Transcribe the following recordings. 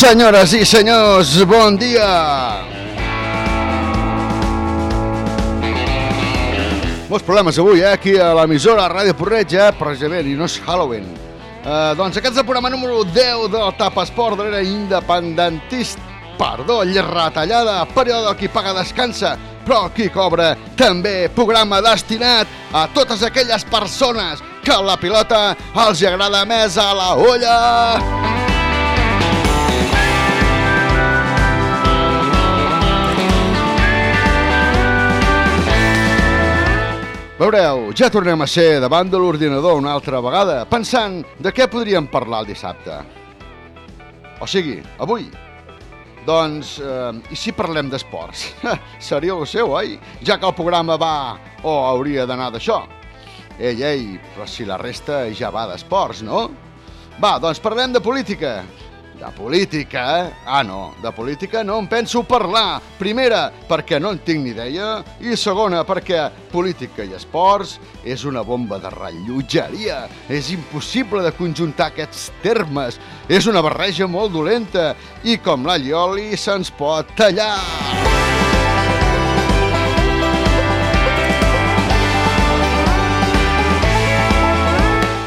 Senyores i senyors, bon dia! Molts problemes avui, eh, aquí a l'emissora Ràdio Porreig, precisament, i no és Halloween. Eh, doncs aquest és el programa número 10 del Tapesport de l'era independentista. Perdó, retallada, període del qui paga descansa, però qui cobra també programa destinat a totes aquelles persones que la pilota els agrada més a la olla. Veureu, ja tornem a ser davant de l'ordinador una altra vegada, pensant de què podríem parlar el dissabte. O sigui, avui. Doncs, eh, i si parlem d'esports? Seria el seu, oi? Ja que el programa va, o hauria d'anar d'això. Ei, ei, però si la resta ja va d'esports, no? Va, doncs parlem de política. De política, eh? Ah, no, de política no en penso parlar. Primera, perquè no en tinc ni idea, i segona, perquè política i esports és una bomba de rellotgeria. És impossible de conjuntar aquests termes. És una barreja molt dolenta i com l'allioli se'ns pot tallar.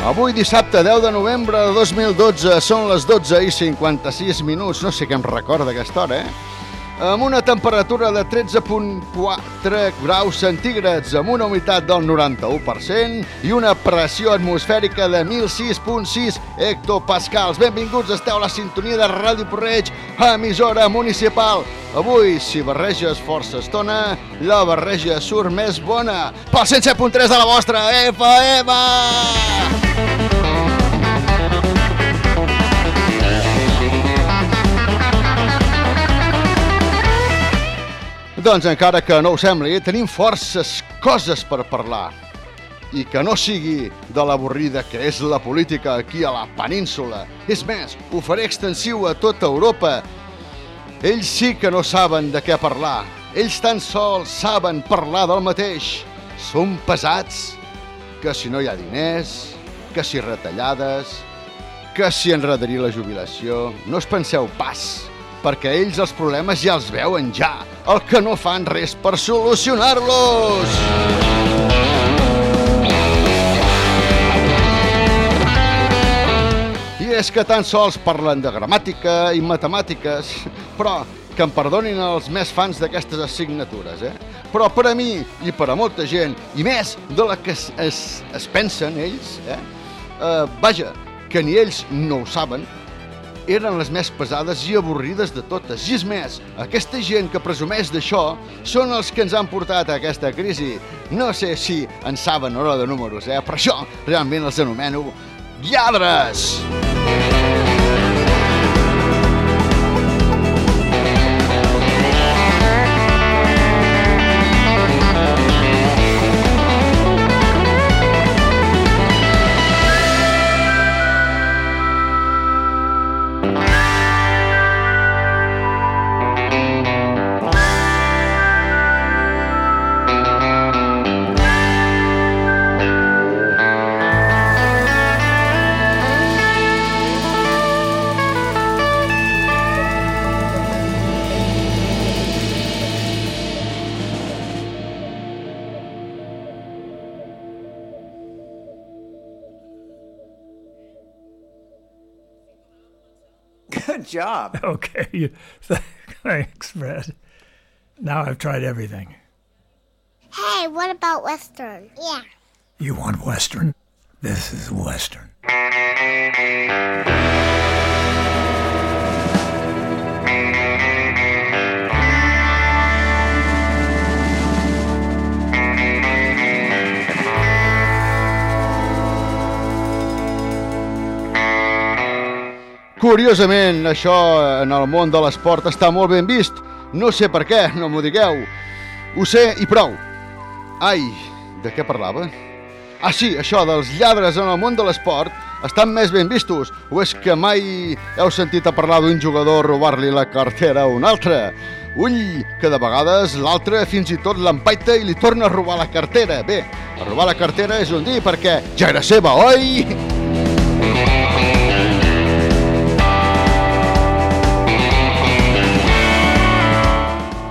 Avui dissabte 10 de novembre de 2012 són les 12 i 56 minuts, no sé què em recorda aquesta hora, eh? Amb una temperatura de 13.4 graus centígrads, amb una humitat del 91% i una pressió atmosfèrica de 1.006.6 hectopascals. Benvinguts, esteu a la sintonia de Ràdio Porreig, emissora municipal. Avui, si barreges força estona, la barreja surt més bona. Pel 107.3 de la vostra FM! Doncs encara que no ho sembli, tenim forces coses per parlar i que no sigui de l'avorrida que és la política aquí a la península. És més, ho faré extensiu a tota Europa. Ells sí que no saben de què parlar. Ells tan sols saben parlar del mateix. Són pesats que si no hi ha diners, que si retallades, que si enredaria la jubilació... No us penseu pas perquè ells els problemes ja els veuen ja, el que no fan res per solucionar-los. I és que tan sols parlen de gramàtica i matemàtiques, però que em perdonin els més fans d'aquestes assignatures, eh? Però per a mi i per a molta gent, i més de la que es, es, es pensen ells, eh? Uh, vaja, que ni ells no ho saben, eren les més pesades i avorrides de totes. I és més, aquesta gent que presumeix d'això són els que ens han portat a aquesta crisi. No sé si en saben no de números, eh? però això realment els anomeno lladres! Lladres! Job. Okay. Thanks, Fred. Now I've tried everything. Hey, what about Western? Yeah. You want Western? This is Western. Curiosament, això en el món de l'esport està molt ben vist. No sé per què, no m'ho digueu. Ho sé i prou. Ai, de què parlava? Ah, sí, això dels lladres en el món de l'esport estan més ben vistos. O és que mai heu sentit a parlar d'un jugador robar-li la cartera a un altre? Ull, que de vegades l'altre fins i tot l'empaita i li torna a robar la cartera. Bé, a robar la cartera és un dir perquè ja era seva, oi?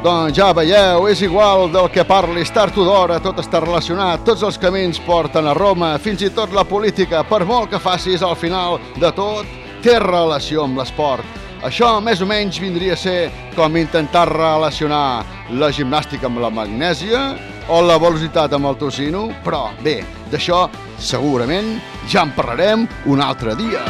Doncs ja veieu, és igual del que parlis tard o d'hora, tot està relacionat, tots els camins porten a Roma, fins i tot la política, per molt que facis, al final de tot, té relació amb l'esport. Això més o menys vindria a ser com intentar relacionar la gimnàstica amb la magnèsia o la velocitat amb el tocino, però bé, d'això segurament ja en parlarem un altre dia.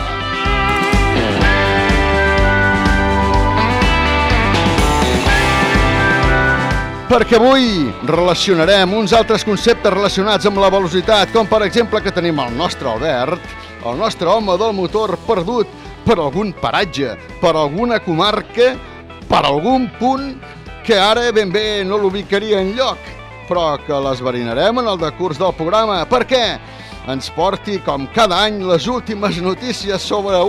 Perquè avui relacionarem uns altres conceptes relacionats amb la velocitat, com per exemple que tenim el nostre Albert, el nostre home del motor perdut per algun paratge, per alguna comarca, per algun punt que ara ben bé no l'ubicaria en lloc, però que l'esverinarem en el decurs del programa, perquè ens porti, com cada any, les últimes notícies sobre,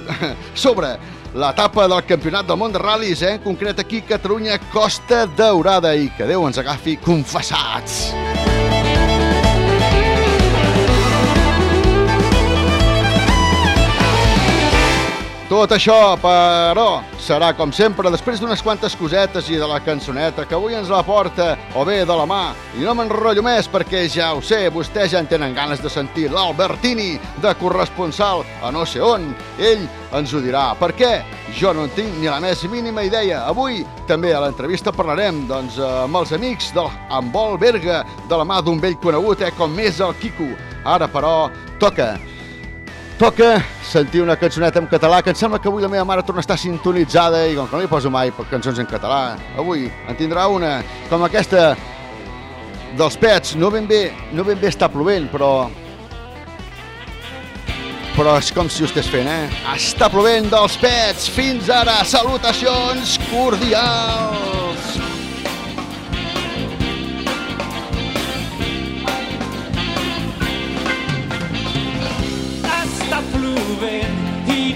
sobre l'etapa del Campionat del Món de Ral·lis, eh? en concret aquí Catalunya Costa Daurada i que Déu ens agafi confessats. Tot això, però, serà com sempre després d'unes quantes cosetes i de la cançoneta que avui ens la porta, o bé de la mà. I no m'enrotllo més perquè ja ho sé, vostès ja en tenen ganes de sentir l'Albertini de corresponsal a no sé on. Ell ens ho dirà. Per què? Jo no en tinc ni la més mínima idea. Avui també a l'entrevista parlarem doncs, amb els amics del Handbol Berga, de la mà d'un vell conegut, eh, com és el Quico. Ara, però, toca Toca sentir una cançoneta en català que em sembla que avui la meva mare torna a estar sintonitzada i com que no li poso mai cançons en català, avui en tindrà una com aquesta dels pets. No ben bé, no ben bé està plovent, però però és com si ho estés fent, eh? Està plovent dels pets. Fins ara, salutacions cordials. Està plovent i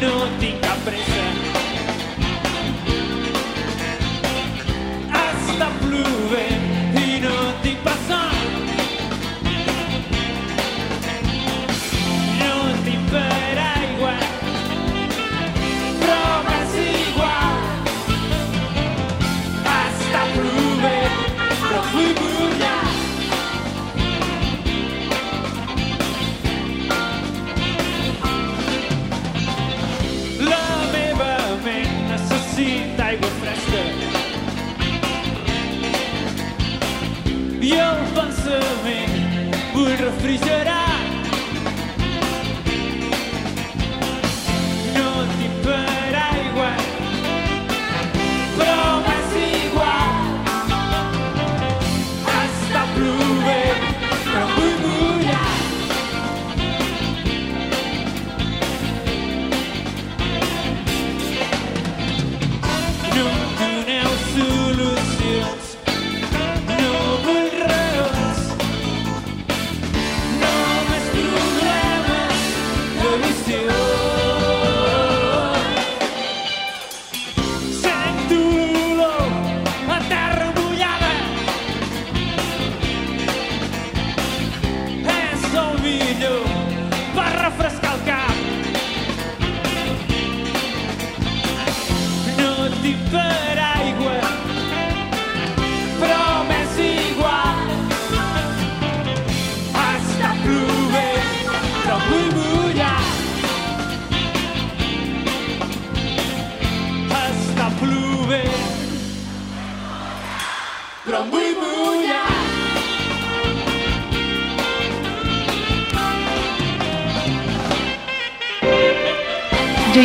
I el pensament vull refrigerar.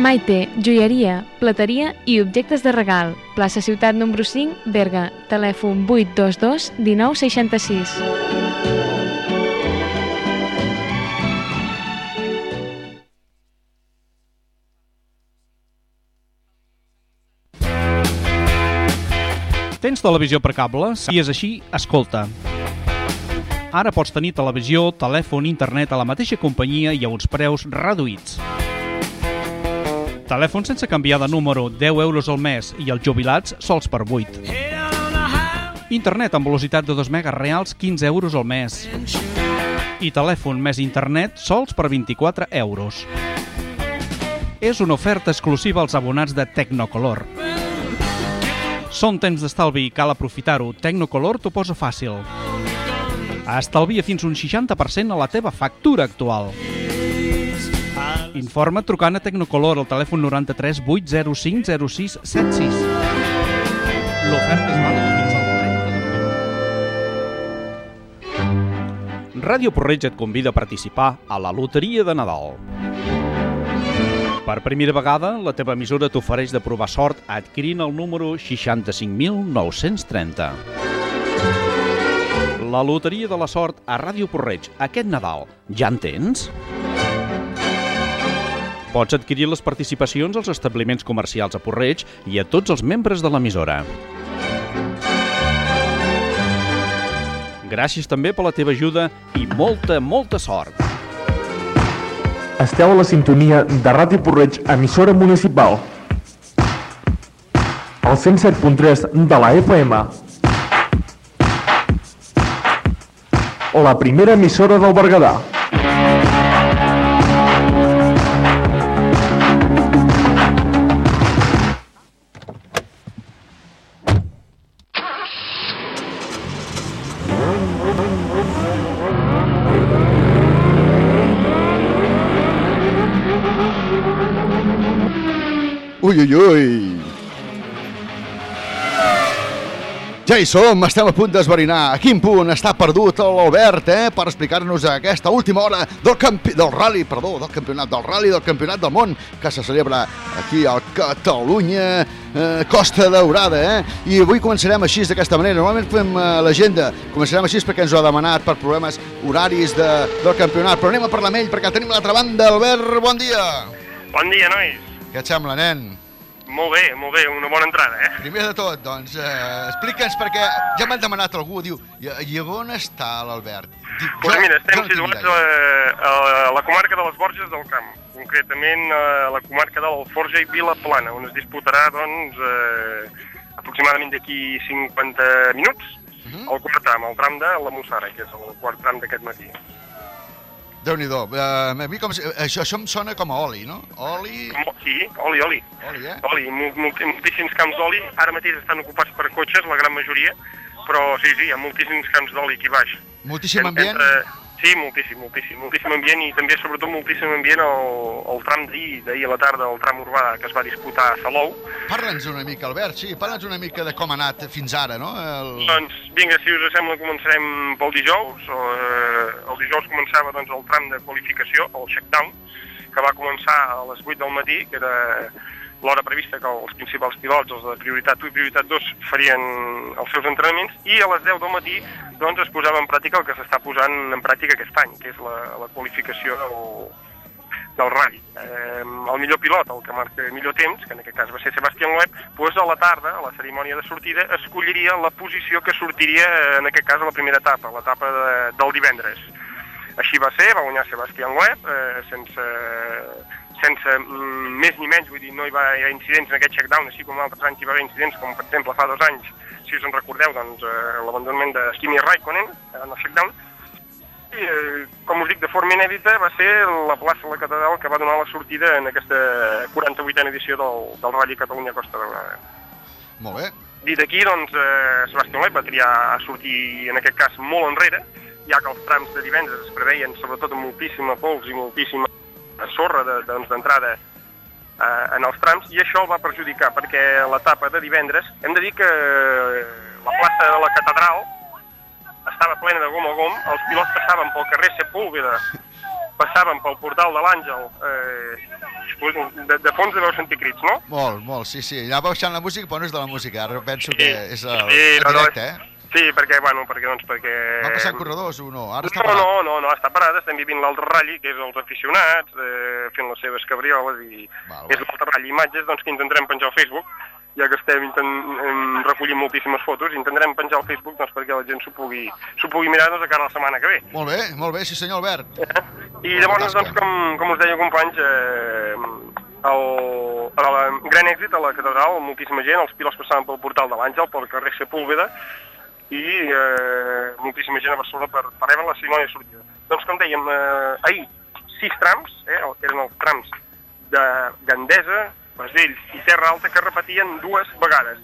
Maite, joieria, plateria i objectes de regal. Plaça Ciutat número 5, Berga. Telèfon 822 1966. Tens televisió per cable? Si és així, escolta. Ara pots tenir televisió, telèfon, internet a la mateixa companyia i a uns preus reduïts. Telèfon sense canviar de número, 10 euros al mes i els jubilats sols per 8. Internet amb velocitat de 2 megas reals, 15 euros al mes. I telèfon més internet sols per 24 euros. És una oferta exclusiva als abonats de Tecnocolor. Són temps d'estalvi cal aprofitar-ho. Tecnocolor t'ho posa fàcil. Estalvia fins un 60% a la teva factura actual. Informa trucant a Tecnocolor al telèfon 93 805 06 76. L'oferta és vàlida fins al 30 de novembre. Ràdio Porreig et convida a participar a la Loteria de Nadal. Per primera vegada, la teva emissora t'ofereix de provar sort adquirint el número 65.930. La Loteria de la Sort a Ràdio Porreig aquest Nadal. Ja en tens? Pots adquirir les participacions als establiments comercials a Porreig i a tots els membres de l'emissora. Gràcies també per la teva ajuda i molta, molta sort. Esteu a la sintonia de Ràdio Porreig, emissora municipal. El 107.3 de la FM. La primera emissora del Berguedà. Ui, ui, ui. Ja hi som, estem a punt d'esverinar. A quin punt està perdut l'Albert, eh?, per explicar-nos aquesta última hora del, campi del rally, perdó, del campionat del rally, del campionat del món, que se celebra aquí a Catalunya, eh, Costa Daurada, eh? I avui començarem així, d'aquesta manera. Normalment fem eh, l'agenda, començarem així perquè ens ho ha demanat per problemes horaris de, del campionat, però anem a parlar amb ell perquè tenim a l'altra banda. Albert, bon dia. Bon dia, nois. Què et sembla, nen? Molt bé, molt bé, una bona entrada, eh? Primer de tot, doncs, eh, explica'ns perquè ja m'han demanat algú, diu, i, i on està l'Albert? Dic, Doncs pues mira, estem no situats idea. a, a la comarca de les Borges del Camp, concretament a la comarca de l'Alforja i Vilaplana, on es disputarà, doncs, eh, aproximadament d'aquí 50 minuts, Mhm. el quart tram, el tram de la Mussara, que és el quart tram d'aquest matí. Déu-n'hi-do. Uh, a mi com, si- això, això em sona com a oli, no? Oli... Sí, oli, oli. Oli, eh? Oli, mol- mol- moltíssims camps d'oli, ara mateix estan ocupats per cotxes, la gran majoria, però sí, sí, hi ha moltíssims camps d'oli aquí baix. Moltíssim En- ambient. Entre... Sí, moltíssim, moltíssim, moltíssim ambient i també, sobretot, moltíssim ambient al, al tram d'ahir, d'ahir a la tarda, el tram urbà que es va disputar a Salou. Parla'ns una mica, Albert, sí, parla'ns una mica de com ha anat fins ara, no? El... Doncs, vinga, si us sembla, començarem pel dijous. O, eh, el dijous començava doncs, el tram de qualificació, el checkdown, que va començar a les 8 del matí, que era l'hora prevista que els principals pilots, els de prioritat 1 i prioritat 2, farien els seus entrenaments, i a les 10 del matí doncs, es posava en pràctica el que s'està posant en pràctica aquest any, que és la, la qualificació del, del rally. Eh, el millor pilot, el que marca millor temps, que en aquest cas va ser Sebastián Loeb, doncs a la tarda, a la cerimònia de sortida, escolliria la posició que sortiria, eh, en aquest cas, a la primera etapa, l'etapa de, del divendres. Així va ser, va guanyar Sebastián Loeb, eh, sense, sense mm, més ni menys, vull dir, no hi va haver incidents en aquest checkdown, així com altres anys hi va haver incidents, com per exemple fa dos anys, si us en recordeu, doncs, eh, l'abandonament de Kimi Raikkonen eh, en el checkdown, eh, com us dic, de forma inèdita, va ser la plaça de la Catedral que va donar la sortida en aquesta 48a edició del, del Rally Catalunya Costa Daurada. Molt bé. Dit aquí, doncs, eh, Sebastián Olet va triar a sortir, en aquest cas, molt enrere, ja que els trams de divendres es preveien sobretot amb moltíssima pols i moltíssima sorra de- doncs, d'entrada eh, en els trams, i això el va perjudicar, perquè l'etapa de divendres, hem de dir que eh, la plaça de la Catedral estava plena de gom a gom, els pilots passaven pel carrer Sepúlveda, passaven pel portal de l'Àngel, eh, de, de fons deveu sentir crits, no? Molt, molt, sí, sí. Ja baixant la música, però no és de la música. Ara penso que és el, Sí, en no, no, directe, eh? Sí, perquè, bueno, perquè, doncs, perquè... Va passar corredors o no? Ara està no, parat. no, no, no, està parat, estem vivint l'altre ratll, que és els aficionats, eh, fent les seves cabrioles, i Val, és l'altre ratll imatges doncs, que intentarem penjar al Facebook, ja que estem intent, recollint moltíssimes fotos, intentarem penjar al Facebook doncs, perquè la gent s'ho pugui, pugui mirar doncs, de cara a la setmana que ve. Molt bé, molt bé, sí senyor Albert. I llavors, doncs, com, com us deia, companys, eh, el, el, gran èxit a la catedral, moltíssima gent, els pilots passaven pel portal de l'Àngel, pel carrer Sepúlveda, i eh, moltíssima gent a Barcelona per, per rebre la cerimònia de sortida. Doncs, com dèiem, eh, ahir, sis trams, eh, eren els trams de Gandesa, Basells i Terra Alta, que repetien dues vegades.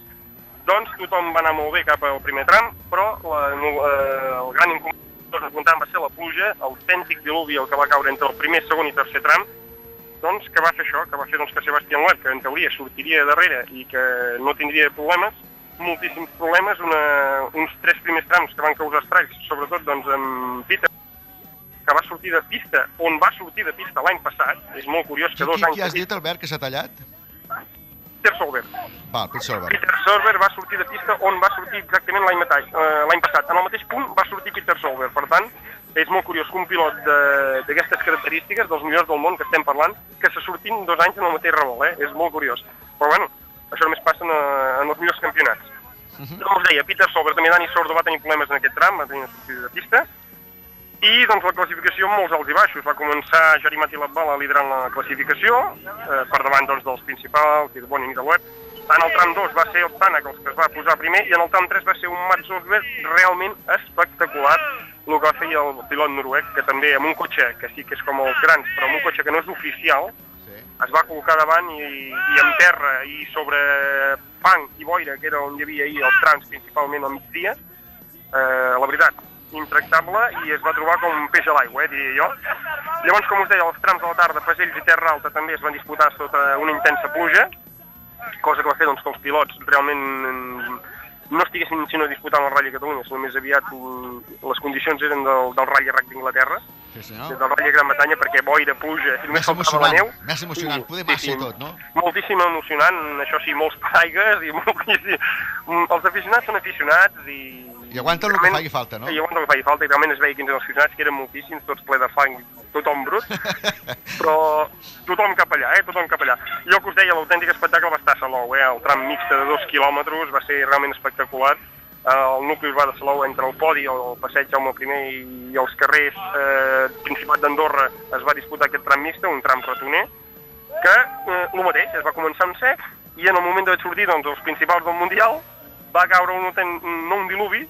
Doncs tothom va anar molt bé cap al primer tram, però la, no, eh, el gran inconvenient apuntant va ser la pluja, autèntic diluvi el que va caure entre el primer, segon i tercer tram, doncs que va fer això, que va fer doncs, que Sebastián Loeb, que en teoria sortiria darrere i que no tindria problemes, moltíssims problemes, una, uns tres primers trams que van causar estralls, sobretot doncs, amb Peter, que va sortir de pista, on va sortir de pista l'any passat, és molt curiós que Qui, dos qui, anys... qui has dit, Albert, que s'ha tallat? Peter Solberg. Va, Pete Solberg. Peter Solberg va sortir de pista on va sortir exactament l'any eh, passat. En el mateix punt va sortir Peter Solberg. Per tant, és molt curiós que un pilot de- d'aquestes característiques, dels millors del món que estem parlant, que se sortin dos anys en el mateix revolt, eh? És molt curiós. Però bueno, això només passa en, eh, en els millors campionats. Com us deia, Peter Solberg, també Dani Sordo va tenir problemes en aquest tram, va tenir una sortida de pista, i doncs la classificació amb molts alts i baixos. Va començar Jari Mati Labbala liderant la classificació, eh, per davant doncs, dels principals, i de Bonin i de Web. En el tram 2 va ser el Tànec els que es va posar primer, i en el tram 3 va ser un Mats Osberg realment espectacular, el que va fer el pilot noruec, que també amb un cotxe, que sí que és com els grans, però amb un cotxe que no és oficial, es va col·locar davant i, i en terra i sobre fang i boira, que era on hi havia ahir els trams principalment al migdia, eh, la veritat, intractable i es va trobar com un peix a l'aigua, eh, diria jo. Llavors, com us deia, els trams de la tarda, Pasells i Terra Alta també es van disputar sota una intensa pluja, cosa que va fer doncs, que els pilots realment no estiguessin sinó disputant el Rally Catalunya, sinó més aviat mm, les condicions eren del, del Rally RAC d'Inglaterra, Sí, senyor. del Rally Gran Bretanya, perquè boira, pluja, i només Més faltava la neu. més emocionant, poder massa i tot, no? Moltíssim emocionant, això sí, molts paraigues i moltíssim... Mm, Els aficionats són aficionats i... I aguanten el que faci falta, no? I aguanten el que faci falta, i realment es veia quins els aficionats, que eren moltíssims, tots ple de fang, tothom brut, però tothom cap allà, eh? Tothom cap allà. El que us deia, l'autèntic espectacle va estar a Salou, eh? El tram mixte de dos quilòmetres va ser realment espectacular. Eh, el nucli urbà de Salou, entre el podi, el passeig Jaume I i els carrers eh, Principat d'Andorra es va disputar aquest tram mixte, un tram ratoner, que eh, el mateix, es va començar en sec, i en el moment de sortir doncs, els principals del Mundial va caure un, no un diluvi,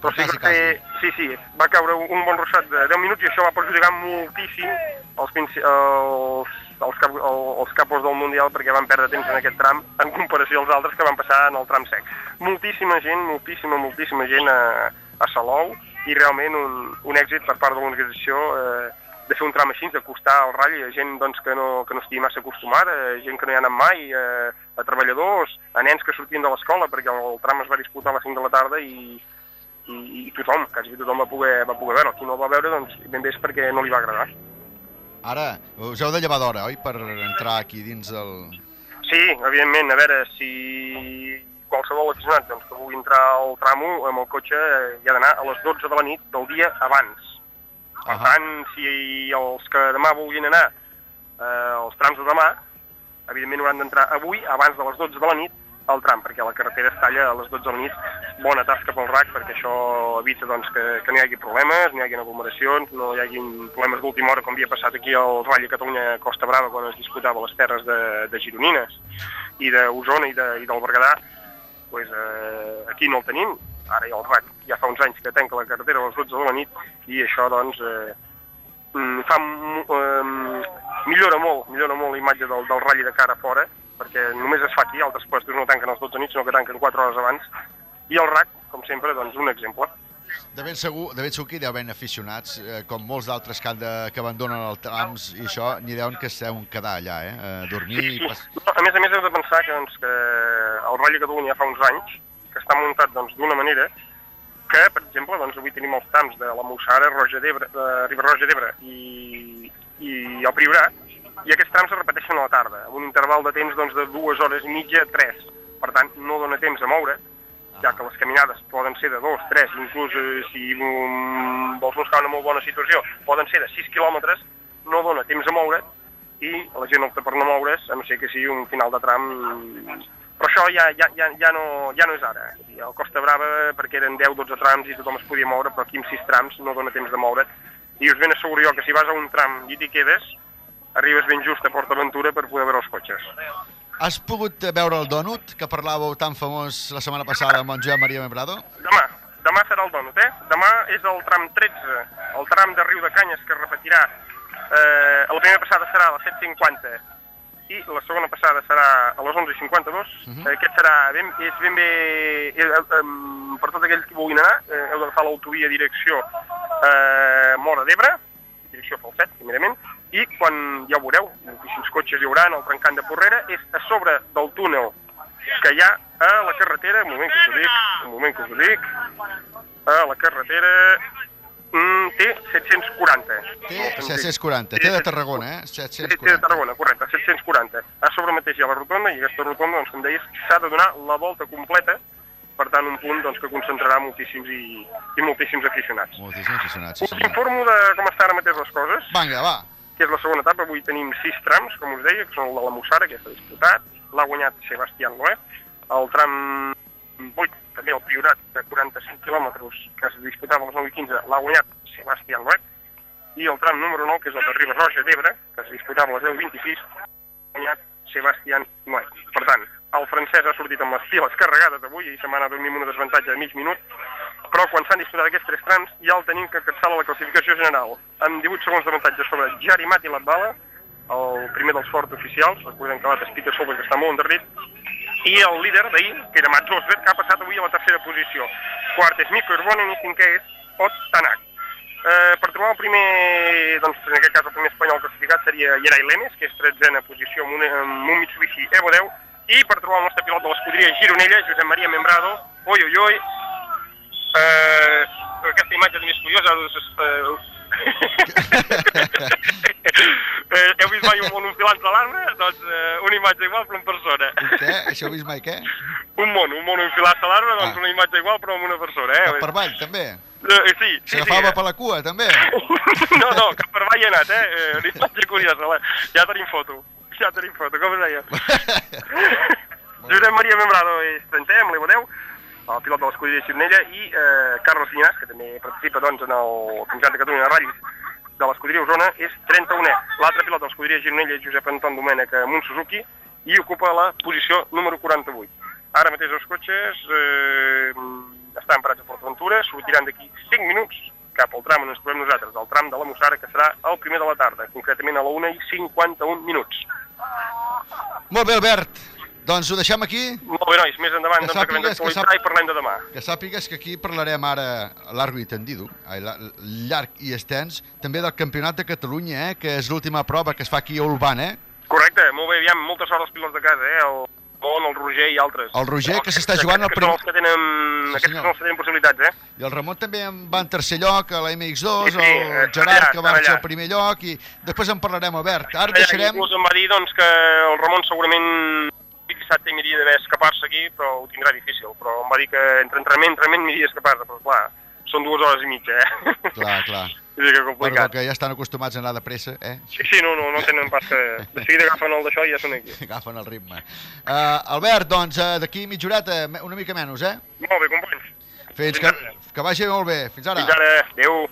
però sí que fer, sí, sí, va caure un bon ruixat de 10 minuts i això va perjudicar moltíssim els, els, els, cap, els capos del Mundial perquè van perdre temps en aquest tram en comparació als altres que van passar en el tram sec. Moltíssima gent, moltíssima, moltíssima gent a, a Salou i realment un, un èxit per part de l'organització eh, de fer un tram així, d'acostar al ratll a gent doncs, que, no, que no estigui massa acostumada, gent que no hi ha anat mai, eh, a treballadors, a nens que sortien de l'escola, perquè el, el tram es va disputar a les 5 de la tarda i, i, i tothom, quasi tothom va poder, va poder veure. Qui no el va veure, doncs ben bé és perquè no li va agradar. Ara, us heu de llevar d'hora, oi?, per entrar aquí dins el... Sí, evidentment, a veure, si qualsevol aficionat doncs, que vulgui entrar al tramo amb el cotxe eh, hi ha d'anar a les 12 de la nit del dia abans. Per Ahà. tant, si els que demà vulguin anar eh, als trams de demà, evidentment hauran d'entrar avui abans de les 12 de la nit al tram, perquè la carretera es talla a les 12 de la nit. Bona tasca pel RAC, perquè això evita doncs, que, que no hi hagi problemes, no hi hagi aglomeracions, no hi hagi problemes d'última hora com havia passat aquí al Rally Catalunya Costa Brava quan es disputava les terres de, de Gironines i d'Osona i, de, i del Berguedà, pues, eh, aquí no el tenim. ara ja el RAC ja fa uns anys que tanca la carretera a les 12 de la nit i això doncs eh, mm, fa, m- eh, millora molt, millora molt la imatge del, del ratll de cara fora perquè només es fa aquí, altres puestos no tanquen a les 12 nit sinó que tanquen 4 hores abans i el RAC, com sempre, doncs un exemple. De ben segur, de ben segur que hi deuen aficionats, eh, com molts d'altres que, de, que abandonen els trams i això, n'hi deuen que es deuen quedar allà, eh? A dormir i... Pas... No, a més a més, heu de pensar que, doncs, que el Rally Catalunya ja fa uns anys que està muntat doncs, d'una manera que, per exemple, doncs, avui tenim els trams de la Mossara, Roja d'Ebre, de Riba-roja d'Ebre i, i el Priorat, i aquests trams es repeteixen a la tarda, amb un interval de temps doncs, de dues hores i mitja a tres. Per tant, no dona temps a moure, ja que les caminades poden ser de dos, tres, inclús eh, si um, vols buscar una molt bona situació, poden ser de 6 quilòmetres, no dona temps a moure i la gent opta per no moure's, a no ser que sigui un final de tram... Però això ja, ja, ja, ja, no, ja no és ara. Al Costa Brava, perquè eren 10-12 trams i tothom es podia moure, però aquí amb 6 trams no dona temps de moure. I us ben asseguro jo que si vas a un tram i t'hi quedes, arribes ben just a Port Aventura per poder veure els cotxes. Has pogut veure el Donut, que parlàveu tan famós la setmana passada amb en Joan Maria Membrado? Demà, demà serà el Donut, eh? Demà és el tram 13, el tram de Riu de Canyes que es repetirà. Eh, la primera passada serà a les 7.50 i la segona passada serà a les 11.52. Uh -huh. Aquest serà ben, és ben bé... Eh, eh, per tots aquells que vulguin anar, eh, heu d'agafar l'autovia direcció eh, Mora d'Ebre, direcció Falset, primerament, i quan ja ho veureu, moltíssims cotxes hi haurà en el trencant de Porrera, és a sobre del túnel que hi ha a la carretera, un moment que us ho dic, un moment que us ho dic, a la carretera mm, té 740. Té 740, té de Tarragona, eh? Té, té de 740. Tarragona, correcte, 740. A sobre mateix hi ha la rotonda i aquesta rotonda, doncs, com deies, s'ha de donar la volta completa, per tant, un punt doncs, que concentrarà moltíssims i, i moltíssims aficionats. Moltíssims aficionats, sí Us informo de com està ara mateix les coses Vinga, va. Que és la segona etapa. Avui tenim sis trams, com us deia, que són el de la Mossara, que s'ha disputat, l'ha guanyat Sebastián Loeb, el tram 8, també el Priorat, de 45 quilòmetres, que es disputava a les 9 i 15, l'ha guanyat Sebastián Loeb, i el tram número 9, que és el de Riba Roja d'Ebre, que es disputava a les 10 i 26, l'ha guanyat Sebastián Loeb. Per tant, el francès ha sortit amb les piles carregades avui i se m'ha anat amb un desavantatge de mig minut, però quan s'han disputat aquests tres trams ja el tenim que encapçala la classificació general, amb 18 segons d'avantatge sobre Jari Mati Latbala, el primer dels forts oficials, recordem que l'altre és Peter Solberg, que està molt endarrit, i el líder d'ahir, que era Mats Osberg, que ha passat avui a la tercera posició. Quart és Mikko Irvonen i cinquè és Ot Tanak. Eh, per trobar el primer, doncs en aquest cas el primer espanyol classificat seria Yeray Lemes, que és 13a posició amb un, amb un Mitsubishi Evo 10, i per trobar el nostre pilot de l'escuderia Gironella, Josep Maria Membrado, oi, oi, oi, eh, aquesta imatge és curiosa, eh, heu vist mai un mono enfilant a l'arbre? Doncs eh, una imatge igual però en persona. Què? Això heu vist mai què? Un mono, un mono enfilat a l'arbre, doncs Ah. una imatge igual però amb una persona, eh? Cap per avall, també. Eh, sí, sí, sí. S'agafava eh. per la cua, també. No, no, que per avall he anat, eh? eh una imatge curiosa, la... ja tenim foto. Ja tenim foto, com es deia? Josep Maria Membrado és 30è amb l'Evo 10, el pilot de l'escuderia Xirnella, i eh, Carlos Llinàs, que també participa doncs, en el Campionat de Catalunya de Rallis de l'escuderia Osona, és 31è. L'altre pilot de l'escuderia Gironella és Josep Anton Domènech amb un Suzuki i ocupa la posició número 48. Ara mateix els cotxes eh, estan parats a PortAventura, sortiran d'aquí 5 minuts cap al tram on ens trobem nosaltres, el tram de la Mossara, que serà el primer de la tarda, concretament a la 1 i 51 minuts. Molt bé, Albert. Doncs ho deixem aquí. Molt bé, nois, més endavant Que doncs acabem d'actualitzar sap- i parlem de demà. Que sàpigues que aquí parlarem ara largo i tendido, llarg i extens, també del Campionat de Catalunya, eh, que és l'última prova que es fa aquí a Olban, eh? Correcte, molt bé, aviam, molta sort als pilots de casa, eh? El Bon, el Roger i altres. El Roger, que s'està Aquests- jugant el aquests prim- són els que tenen, Sí, aquests són els que tenen possibilitats, eh? I el Ramon també en va en tercer lloc a la MX2, Sí, sí, el Gerard allà, que va allà. al primer lloc i després en parlarem, Albert. Ara Allà, deixarem... Inclús em va dir doncs, que el Ramon segurament dissabte m'hiria d'haver escapar-se aquí, però ho tindrà difícil. Però em va dir que entre entrenament i entrenament m'hiria d'escapar-se, però clar, són dues hores i mitja, eh? Clar, clar. És que complicat. que ja estan acostumats a anar de pressa, eh? Sí, sí, no, no, no tenen pas que... De seguida agafen el d'això i ja són aquí. Agafen el ritme. Uh, Albert, doncs uh, d'aquí mitja horeta, una mica menys, eh? Molt bé, companys. Fins Fins que, ara. que vagi molt bé. Fins ara. Fins ara. Adéu.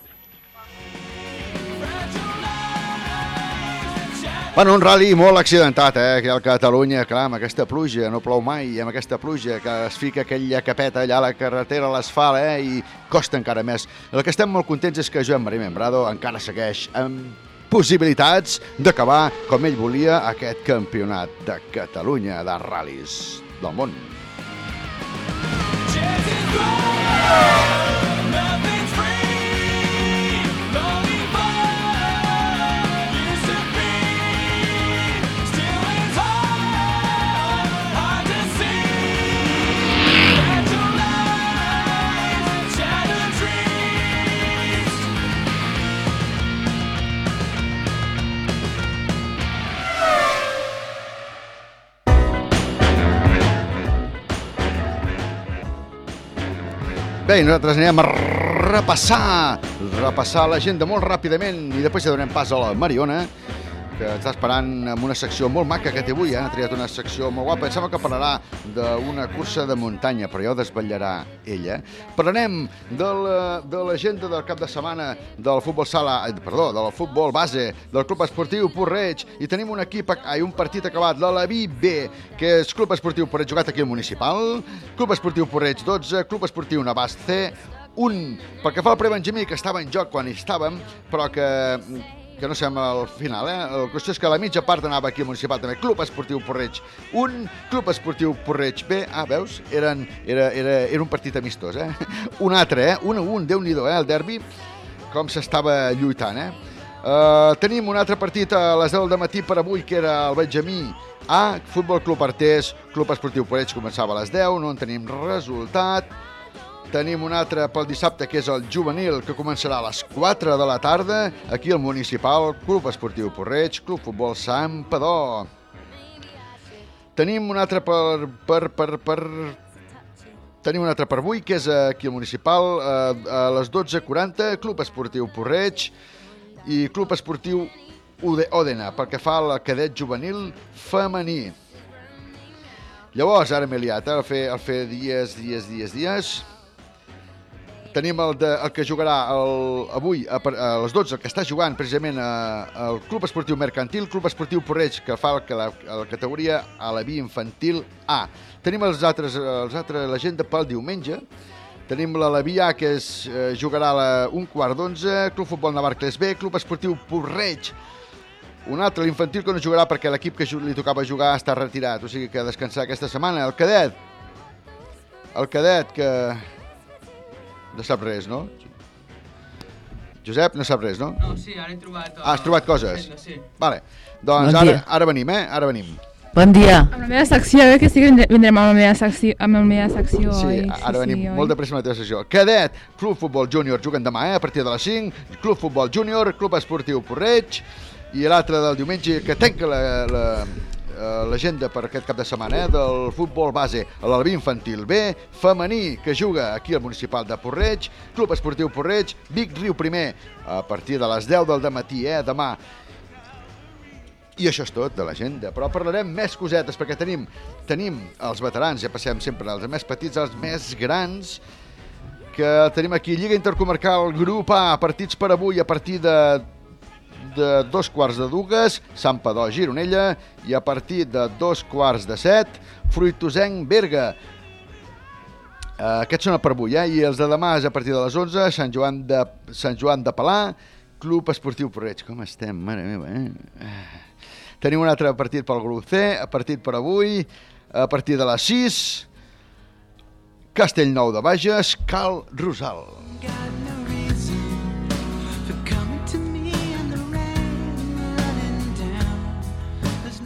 Bueno, un rally molt accidentat, eh, aquí al Catalunya, clar, amb aquesta pluja, no plou mai, i amb aquesta pluja que es fica aquella capeta allà a la carretera, a l'asfalt, eh, i costa encara més. El que estem molt contents és que Joan Marí Membrado encara segueix amb possibilitats d'acabar, com ell volia, aquest campionat de Catalunya de ral·lis del món. Bé, i nosaltres anirem a repassar, repassar l'agenda molt ràpidament i després ja donem pas a la Mariona, que està esperant amb una secció molt maca que té avui, eh? ha triat una secció molt guapa. Sembla que parlarà d'una cursa de muntanya, però ja ho desvetllarà ella. Parlarem de la- de l'agenda del cap de setmana del futbol sala, eh, perdó, del futbol base del Club Esportiu Porreig i tenim un equip, ai, un partit acabat, l'Alaví B, que és Club Esportiu Porreig jugat aquí al Municipal, Club Esportiu Porreig 12, Club Esportiu Navàs C, un, pel que fa al prebenjamí, que estava en joc quan hi estàvem, però que que no sabem al final, eh? La qüestió és que la mitja part anava aquí al municipal també. Club Esportiu Porreig 1, Club Esportiu Porreig B. Ah, veus? Eren, era, era, era un partit amistós, eh? Un altre, eh? Un a un, déu nhi eh? El derbi, com s'estava lluitant, eh? Uh, tenim un altre partit a les 10 del matí per avui, que era el Benjamí A, Futbol Club Artés, Club Esportiu Porreig començava a les 10, no en tenim resultat. Tenim un altre pel dissabte, que és el juvenil, que començarà a les 4 de la tarda, aquí al Municipal, Club Esportiu Porreig, Club Futbol Sant Padó. Tenim un altre per, per, per, per... Tenim un altre per avui, que és aquí al Municipal, eh, a les 12.40, Club Esportiu Porreig i Club Esportiu Òdena, pel que fa al cadet juvenil femení. Llavors, ara m'he liat, eh? el, fer, fer dies, dies, dies, dies. Tenim el, de, el que jugarà el, avui a, a les 12, el que està jugant precisament a- al Club Esportiu Mercantil, Club Esportiu Porreig, que fa el, que la, la categoria a la via infantil A. Tenim els altres, els altres l'agenda pel diumenge. Tenim la Lavia, que és, eh, jugarà a la un quart d'onze, Club Futbol Navarcles B, Club Esportiu Porreig, un altre, l'infantil, que no jugarà perquè l'equip que li tocava jugar està retirat, o sigui que de descansar aquesta setmana. El cadet, el cadet que no sap res, no? Josep, no sap res, no? No, sí, ara he trobat... Ah, has trobat coses? Sí. Vale. Doncs Bon ara, ara venim, eh? Ara venim. Bon dia. Amb la meva secció, eh, que sí que vindrem- amb la meva secció, amb la meva secció Sí, oi? ara venim oi? molt de pressa amb la teva sessió. Cadet, Club Futbol Júnior juguen demà, eh? A partir de les 5. Club Futbol Júnior, Club Esportiu Porreig. I l'altre del diumenge que tanca la, la, l'agenda per aquest cap de setmana eh, del futbol base a l'Albí Infantil B, femení, que juga aquí al Municipal de Porreig, Club Esportiu Porreig, Vic Riu Primer, a partir de les 10 del matí, eh, demà. I això és tot de l'agenda, però parlarem més cosetes perquè tenim tenim els veterans, ja passem sempre els més petits als més grans, que tenim aquí Lliga Intercomarcal Grup A, partits per avui a partir de de dos quarts de dues, Sant Padó, Gironella, i a partir de dos quarts de set, Fruitosenc, Berga. Uh, aquests són per avui, eh? I els de demà és a partir de les 11, Sant Joan de, Sant Joan de Palà, Club Esportiu Porreig. Com estem, mare meva, eh? Ah. Tenim un altre partit pel grup C, a partit per avui, a partir de les 6, Castellnou de Bages, Cal Rosal.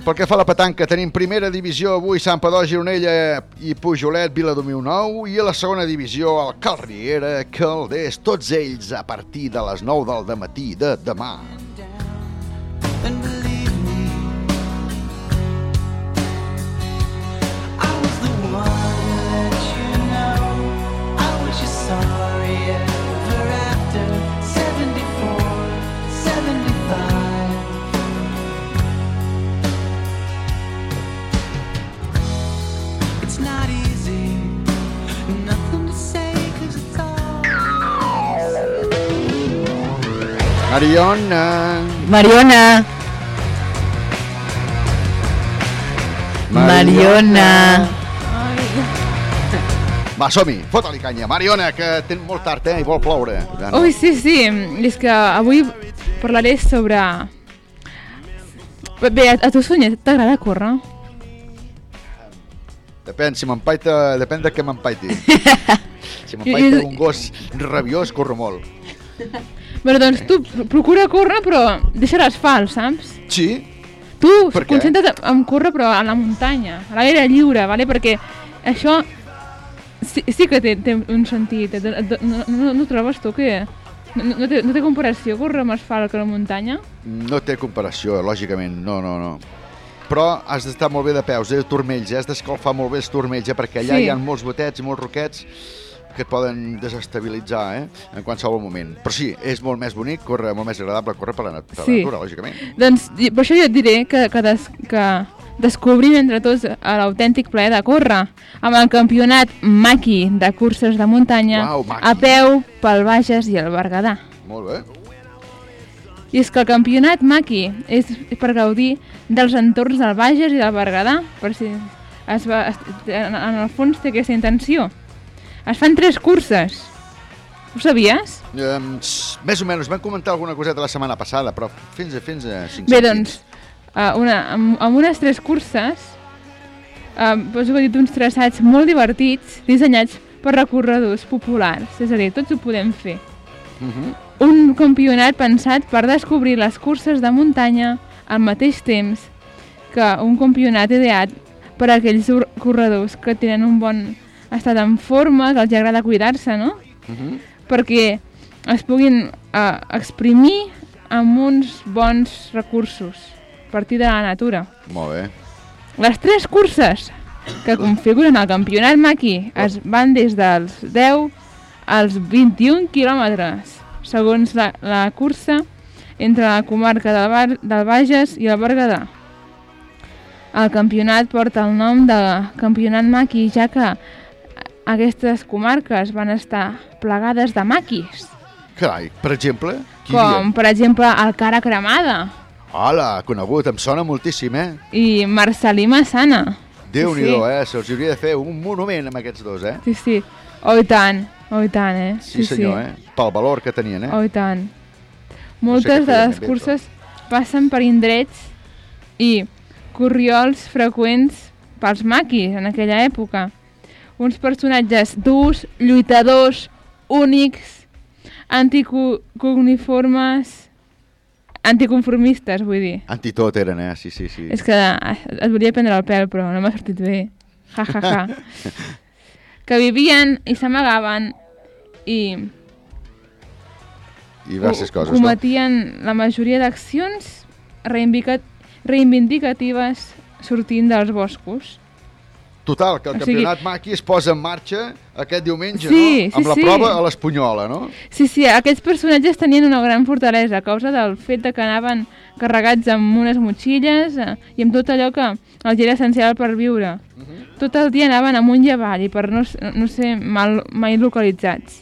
Pel que fa a la petanca, tenim primera divisió avui Sant Padó, Gironella i Pujolet, Viladomiu Nou, i a la segona divisió el Cal Riera, Calders, tots ells a partir de les 9 del matí de demà. Mariona. Mariona. Mariona. Va, som-hi, fota-li canya. Mariona, que tens molt tard, eh, i vol ploure. Ja no. Ui, sí, sí, és que avui parlaré sobre... Bé, a, a tu, Sonia, t'agrada córrer? Depèn, si m'empaita... Depèn de què m'empaiti. si m'empaita un gos rabiós, corro molt. Però doncs tu procura córrer, però deixa l'asfalt, saps? Sí? Tu concentra't en córrer, però a la muntanya, a l'aire lliure, vale? perquè això sí, sí que té, té un sentit. No, no, no trobes tu que... No, no, té, no té comparació córrer amb asfalt que a la muntanya? No té comparació, lògicament, no, no, no. Però has d'estar molt bé de peus, eh, turmells, eh? has d'escalfar molt bé els turmells, eh? perquè allà Sí. hi ha molts botets i molts roquets que et poden desestabilitzar eh? en qualsevol moment. Però sí, és molt més bonic, córrer, molt més agradable córrer per la, nat per la Sí. natura, lògicament. Doncs per això jo et diré que, que, des, que descobrim entre tots l'autèntic plaer de córrer amb el campionat Maki de curses de muntanya Uau, a peu pel Bages i el Berguedà. Molt bé. I és que el campionat Maki és per gaudir dels entorns del Bages i del Berguedà, per si es va, en el fons té aquesta intenció. Es fan tres curses. Ho sabies? Um, més o menys, vam comentar alguna coseta la setmana passada, però fins a, fins a 5 Bé, doncs, uh, una, amb, amb unes tres curses, uh, pots gaudir d'uns traçats molt divertits, dissenyats per recorredors populars. És a dir, tots ho podem fer. Uh -huh. Un campionat pensat per descobrir les curses de muntanya al mateix temps que un campionat ideat per a aquells corredors que tenen un bon estat en forma, que els agrada cuidar-se, no? Uh -huh. perquè es puguin eh, exprimir amb uns bons recursos a partir de la natura. Molt bé. Les tres curses que configuren el campionat Maki es van des dels 10 als 21 quilòmetres, segons la, la cursa entre la comarca del, Bar, del Bages i el Berguedà. El campionat porta el nom de Campionat Maki, ja que aquestes comarques van estar plegades de maquis, Carai, per exemple, qui com per exemple el Cara Cremada Hola, conegut, em sona moltíssim, eh? i Marcelí Massana. Déu-n'hi-do, sí. eh? Se'ls hauria de fer un monument amb aquests dos, eh? Sí, sí. Oh, i tant. Oh, i tant, eh? Sí, senyor, eh? Pel valor que tenien, eh? Oh, i tant. No sé Moltes de les bé, curses passen per indrets i corriols freqüents pels maquis en aquella època. Uns personatges durs, lluitadors, únics, anticogniformes, anticonformistes, vull dir. Antitot eren, eh? Sí, sí, sí. És que et volia prendre el pèl, però no m'ha sortit bé. Ja, ja, ja. que vivien i s'amagaven i I diverses coses, no? cometien la majoria d'accions reivindica reivindicatives sortint dels boscos. Total, que el O sigui- campionat Maki es posa en marxa aquest diumenge, Sí, no? Amb sí, la sí. prova a l'Espunyola, no? Sí, sí, aquests personatges tenien una gran fortalesa a causa del fet de que anaven carregats amb unes motxilles eh, i amb tot allò que els era essencial per viure. Tot el dia anaven amunt i avall i per no, no ser mal, mai localitzats.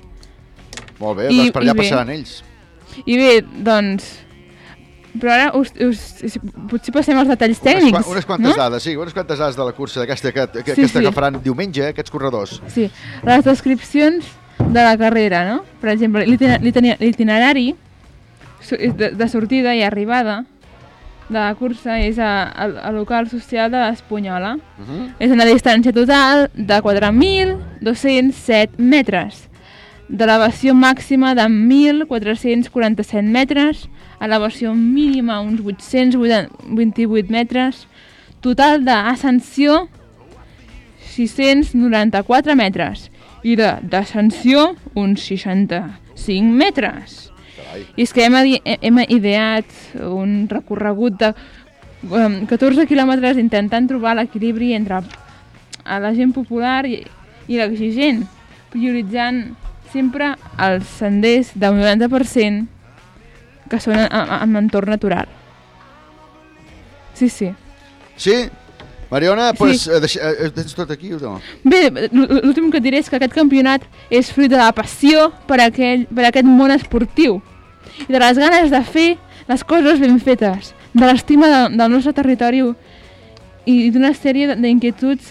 Molt bé, I- doncs per allà passaran ells. I bé, doncs... Però ara us, us, potser passem als detalls tècnics, unes, unes quantes no? dades, sí, unes quantes dades de la cursa d'aquesta que, que, Sí, aquesta sí. que faran diumenge, eh, aquests corredors. Sí, les descripcions de la carrera, no? Per exemple, l'itine- l'itine- l'itinerari de, de sortida i arribada de la cursa és al al local social de l'Espunyola. Uh -huh. És una distància total de 4.207 metres, d'elevació màxima de 1.447 metres, elevació mínima uns 828 metres, total d'ascensió 694 metres i de descensió uns 65 metres. I és que hem, hem ideat un recorregut de um, 14 quilòmetres intentant trobar l'equilibri entre a la gent popular i, i l'exigent, prioritzant sempre els senders del 90% que són en, en, en entorn natural. Sí, sí. Sí? Mariona, Sí. pues, eh, deixa, eh, tens tot aquí o no? Bé, l'últim que et diré és que aquest campionat és fruit de la passió per, aquell, per aquest món esportiu i de les ganes de fer les coses ben fetes, de l'estima de, del nostre territori i d'una sèrie d'inquietuds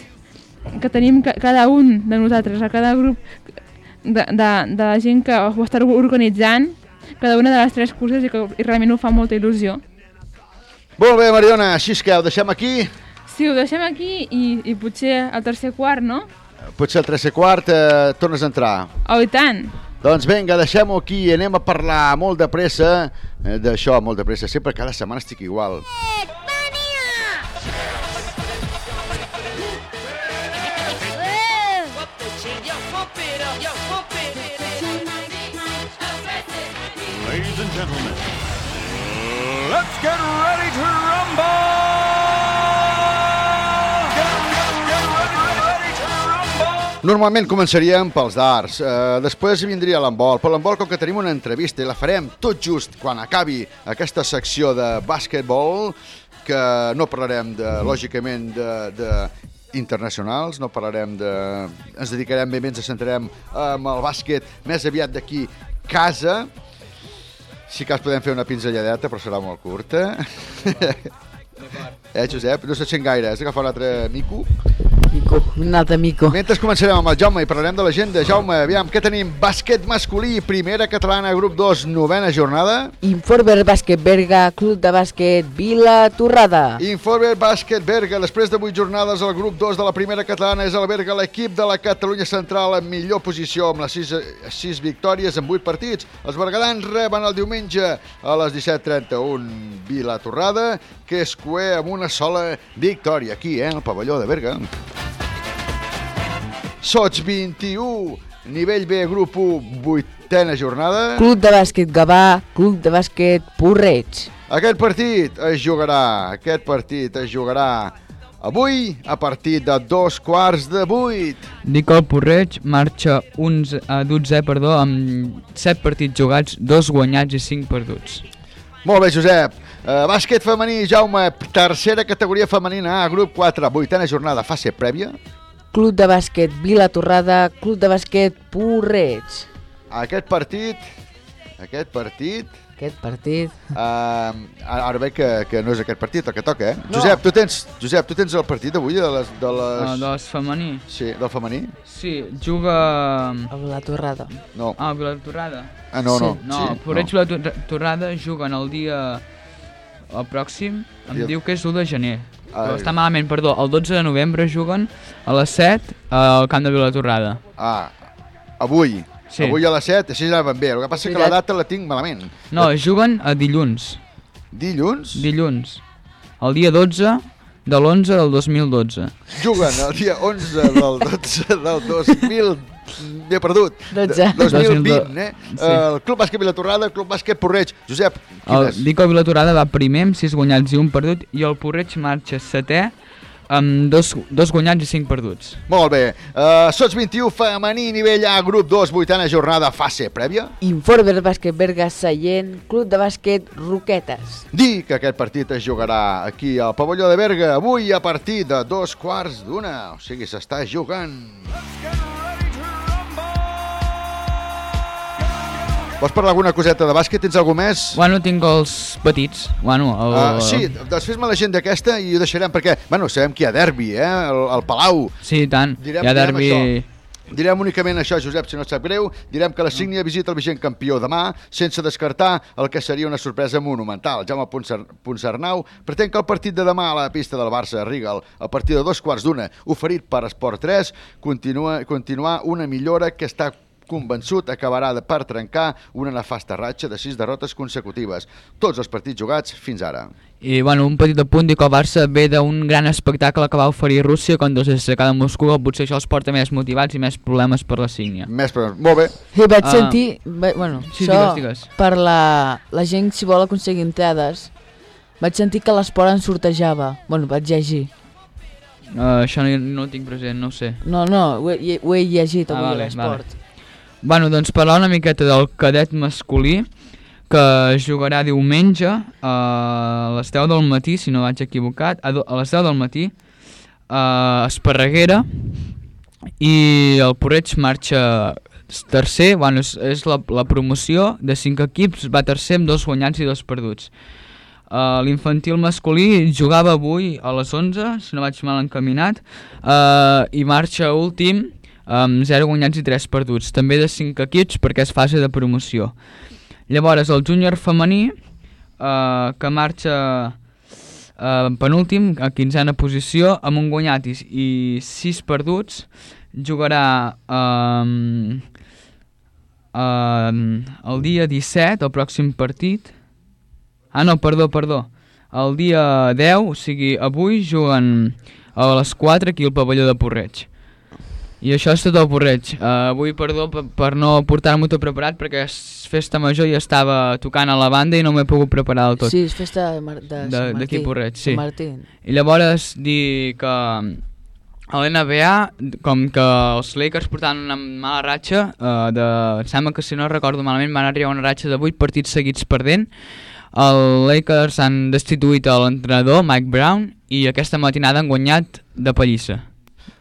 que tenim ca- cada un de nosaltres, a cada grup de, de, de gent que ho està organitzant, cada una de les tres curses i que i realment ho fa molta il·lusió. Molt bé, Mariona, així és que ho deixem aquí. Sí, ho deixem aquí i, i potser el tercer quart, no? Potser el 3 i quart eh, tornes a entrar. Oh, i tant! Doncs vinga, deixem-ho aquí i anem a parlar molt de pressa eh, d'això, molt de pressa. Sempre cada setmana estic igual. Ladies Normalment començaríem pels darts, eh, després vindria l'handbol, però l'handbol com que tenim una entrevista i la farem tot just quan acabi aquesta secció de bàsquetbol, que no parlarem, de, lògicament, de, de internacionals, no parlarem de... Ens dedicarem bé, ens centrarem amb el bàsquet més aviat d'aquí casa. Si cas podem fer una pinzelladeta, però serà molt curta. eh, Josep? No se sent gaire, has d'agafar un altre mico. Mico, un altre mico. Mentre començarem amb el Jaume i parlarem de l'agenda. Jaume, aviam, què tenim? Bàsquet masculí, primera catalana, grup 2, novena jornada. Informer Bàsquet Berga, Club de Bàsquet Vila Torrada. Informe Bàsquet Berga, després de 8 jornades, el grup 2 de la primera catalana és el Berga, l'equip de la Catalunya Central en millor posició, amb les 6, 6 victòries en 8 partits. Els bergadans reben el diumenge a les 17.31 Vila Torrada, que és coer amb una sola victòria aquí, eh, al pavelló de Berga. Sots 21, nivell B, grup 1, vuitena jornada. Club de Bàsquet Gavà, Club de Bàsquet Porreig. Aquest partit es jugarà, aquest partit es jugarà avui a partir de dos quarts de vuit. Nicol Porreig marxa 11, a 12 perdó, amb 7 partits jugats, 2 guanyats i 5 perduts. Molt bé, Josep. Uh, bàsquet femení, Jaume, tercera categoria femenina A, grup 4, vuitena jornada, fase prèvia. Club de Bàsquet Vila Torrada, Club de Bàsquet Porreig. Aquest partit, aquest partit... Aquest partit... Uh, ara veig que, que no és aquest partit el que toca, eh? No. Josep, tu tens, Josep, tu tens el partit d'avui de les... De les... Uh, de les femení? Sí, del femení? Sí, juga... A Vila Torrada. No. Ah, a Vila Torrada. Ah, no, no. No, Sí, Porreig no. i Vila Tor- Torrada juguen el dia... El pròxim, em diu que és l'1 de gener. Però Ai. està malament, perdó. El 12 de novembre juguen a les 7 al camp de Vila Torrada. Ah, avui. Sí. Avui a les 7, així ja van bé. El que passa és que la data la tinc malament. No, juguen a dilluns. Dilluns? Dilluns. El dia 12 de l'11 del 2012. Juguen el dia 11 del 12 del 2000... M'he perdut. Dotze. De- 2020, eh? Sí. El Club Bàsquet Vilatorrada, el Club Bàsquet Porreig. Josep, El quines? Dico Vilatorada va primer amb 6 guanyats i un perdut i el Porreig marxa setè amb dos, dos guanyats i 5 perduts. Molt bé. Uh, Sots 21, femení, nivell A, grup 2, vuitena jornada, fase prèvia. Informer Bàsquet Berga Sallent, Club de Bàsquet Roquetes. Dir que aquest partit es jugarà aquí al pavelló de Berga avui a partir de dos quarts d'una. O sigui, s'està jugant. Vols parlar alguna coseta de bàsquet? Tens alguna més? Bueno, tinc els petits. Bueno, el... Uh, sí, doncs fes-me l'agenda aquesta i ho deixarem perquè, bueno, sabem que hi ha derbi, eh? El, el Palau. Sí, tant. Direm, Hi ha derbi... això. Direm únicament això, Josep, si no et sap greu. Direm que la Sígnia visita el vigent campió demà, sense descartar el que seria una sorpresa monumental. Jaume Ponsarnau pretén que el partit de demà a la pista del Barça a Rigal, a partir de dos quarts d'una, oferit per Esport 3, continua, continuar una millora que està convençut acabarà de per trencar una nefasta ratxa de sis derrotes consecutives. Tots els partits jugats fins ara. I, bueno, un petit apunt, dic que el Barça ve d'un gran espectacle que va oferir Rússia contra el CSKA de Moscou, potser això els porta més motivats i més problemes per la Sígnia. Més problemes. Molt bé. Sí, vaig Ah. sentir... va- Bueno, Sí, això digues, digues. per la, la gent si vol aconseguir entrades, vaig sentir que l'esport en sortejava. Bueno, vaig llegir. Uh, això no, no ho tinc present, no ho sé. No, no, ho he, ho he llegit Ah, avui vale, a l'esport. Bueno, doncs parlar una miqueta del cadet masculí, que jugarà diumenge a les 10 del matí, si no vaig equivocat, a, a les 10 del matí, a Esparreguera, i el Porreig marxa tercer, bueno, és, és la, la promoció de 5 equips, va tercer amb dos guanyats i dos perduts. Uh, L'infantil masculí jugava avui a les 11, si no vaig mal encaminat, uh, i marxa últim amb 0 guanyats i 3 perduts, també de 5 equips perquè és fase de promoció. Llavors, el júnior femení, uh, que marxa uh, penúltim, a quinzena posició, amb un guanyat i, i 6 perduts, jugarà um, um, el dia 17, el pròxim partit. Ah, no, perdó, perdó. El dia 10, o sigui, avui juguen a les 4 aquí al pavelló de Porreig. I això és tot el Porreig. Uh, avui, perdó, per, per no portar-m'ho tot preparat, perquè és festa major i estava tocant a la banda i no m'he pogut preparar del tot. Sí, és festa de, Mar de Sant De- Martí. D'aquí Porreig, sí. Sant Martí. I llavors dir que a l'NBA, com que els Lakers portaven una mala ratxa, eh, de, em sembla que si no recordo malament van arribar a una ratxa de 8 partits seguits perdent, els Lakers han destituït l'entrenador Mike Brown i aquesta matinada han guanyat de pallissa.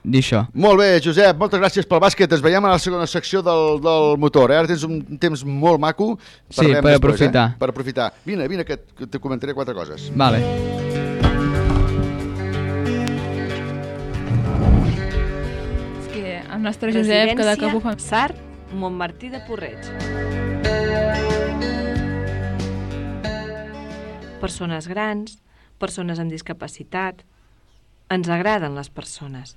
Dir això. Molt bé, Josep, moltes gràcies pel bàsquet. Ens veiem a la segona secció del, del motor. Eh? Ara tens un temps molt maco. Sí, Parlem per després, aprofitar. Eh? Per aprofitar. Vine, vine, que, que te comentaré quatre coses. Vale. És que el nostre Josep cada cop ho fa... Sart, Montmartí de Porreig. Persones grans, persones amb discapacitat. Ens agraden les persones.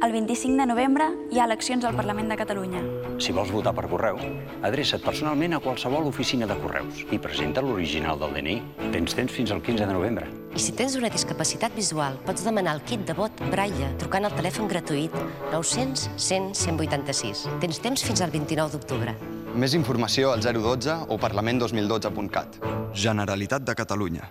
El 25 de novembre hi ha eleccions al Parlament de Catalunya. Si vols votar per correu, adreça't personalment a qualsevol oficina de correus i presenta l'original del DNI. Tens temps fins al 15 de novembre. I si tens una discapacitat visual, pots demanar el kit de vot Braille trucant al telèfon gratuït 900 100 186. Tens temps fins al 29 d'octubre. Més informació al 012 o parlament2012.cat. Generalitat de Catalunya.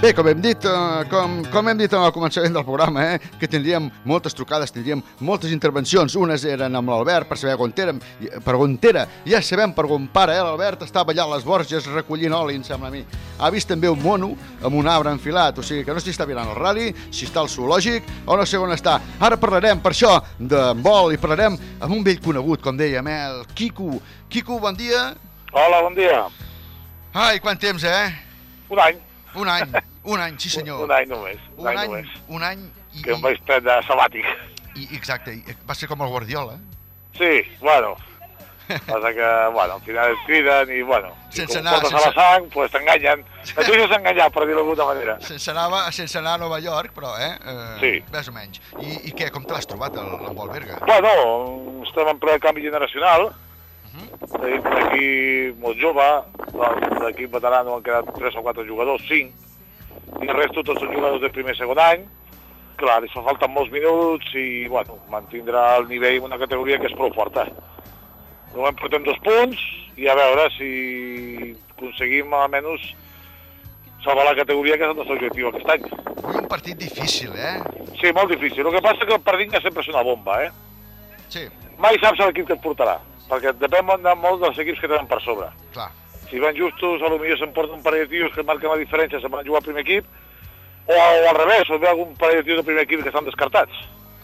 Bé, com hem dit, eh, com, com hem dit al començament del programa, eh, que tindríem moltes trucades, tindríem moltes intervencions. Unes eren amb l'Albert per saber on érem, per on era. Ja sabem per on para, eh? L'Albert estava allà a les Borges recollint oli, em sembla a mi. Ha vist també un mono amb un arbre enfilat, o sigui que no sé si està mirant el radi, si està al zoològic o no sé on està. Ara parlarem, per això, de vol i parlarem amb un vell conegut, com dèiem, eh? el Quico. Quico, bon dia. Hola, bon dia. Ai, quant temps, eh? Un any. Un any, un any, sí senyor. Un, un any només. Un, Un any, any, només. un any i... Que em vaig prendre sabàtic. I, exacte, i va ser com el Guardiola. Sí, bueno. Passa que, bueno, al final et criden i, bueno, Sense si com anar, portes a sense- la sang, pues t'enganyen. Et deixes enganyar, per dir-ho d'alguna manera. Sense anar, sense anar a Nova York, però, eh? eh Sí. Més o menys. I, i què, com te l'has trobat, el, el? Bueno, estem en ple canvi generacional. Mhm. Tenim un equip molt jove, l'equip veterano han quedat 3 o 4 jugadors, 5, i el resto tots són jugadors de primer i segon any. Clar, li fa falten molts minuts i, bueno, mantindrà el nivell en una categoria que és prou forta. De moment portem dos punts i a veure si aconseguim almenys salvar la categoria, que és el nostre objectiu aquest any. Un partit difícil, eh? Sí, molt difícil. El que passa que el Pardinga sempre és una bomba, eh? Sí. Mai saps l'equip que et portarà, perquè depèn molt de- molt dels equips que tenen per sobre. Clar. Si van justos, a lo millor s'emporten un parell de tios que marquen la diferència, se'n van jugar al primer equip, o, o al revés, o ve algun parell de tios del primer equip que estan descartats.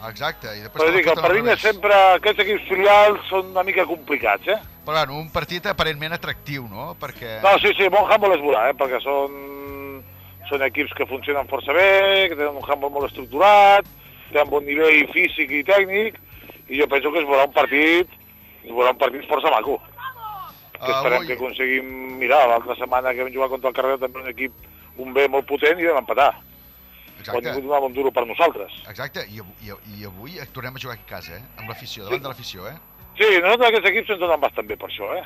Exacte, i després... Però el foten al Pardinga revés. sempre, aquests equips filials són una mica complicats, eh? Però, bueno, un partit aparentment atractiu, no? Perquè... No, sí, sí, bon handball és volar, eh? perquè són, són equips que funcionen força bé, que tenen un handball molt estructurat, tenen bon nivell físic i tècnic, i jo penso que es veurà un partit, es veurà un partit força maco. Que Ah, esperem avui- que aconseguim mirar. L'altra setmana que vam jugar contra el Carrera també un equip, un B molt potent, i vam empatar. Exacte. Donar un duro per nosaltres. Exacte, i, i, i avui tornem a jugar aquí a casa, eh? Amb l'afició, davant de l'afició, eh? Sí, nosaltres aquests equips ens donen bastant bé per això, eh?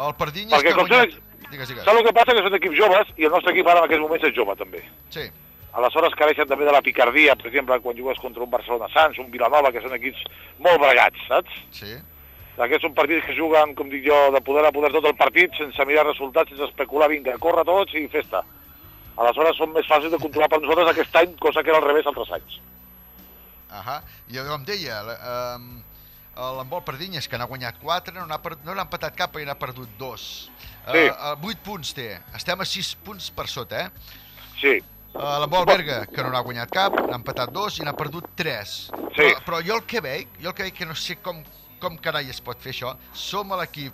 El Pardinya Perquè està guanyat. són, Digues, digues. saps el que passa? Que són equips joves, i el nostre equip ara en aquests moments és jove també. Sí. Aleshores careixen també de la picardia, per exemple, quan jugues contra un Barcelona Sants, un Vilanova, que són equips molt bregats, saps? Sí. Aquests són partits que juguen, com dic jo, de poder a poder tot el partit, sense mirar resultats, sense especular, vinga, corre tots i festa. Aleshores són més fàcils de controlar per nosaltres aquest any, cosa que era al revés altres anys. Ahà. I jo em deia, ehm, l'embol Pardinyes, que n'ha guanyat 4, no n'ha per- no empatat cap perquè n'ha perdut 2. Sí. Uh, 8 punts té. Estem a 6 punts per sota, eh? Sí. Uh, l'embol Berga, que no n'ha guanyat cap, n'ha empatat 2 i n'ha perdut 3. Sí. Però, però jo el que veig, jo el que veig que no sé com, com carai es pot fer això, som l'equip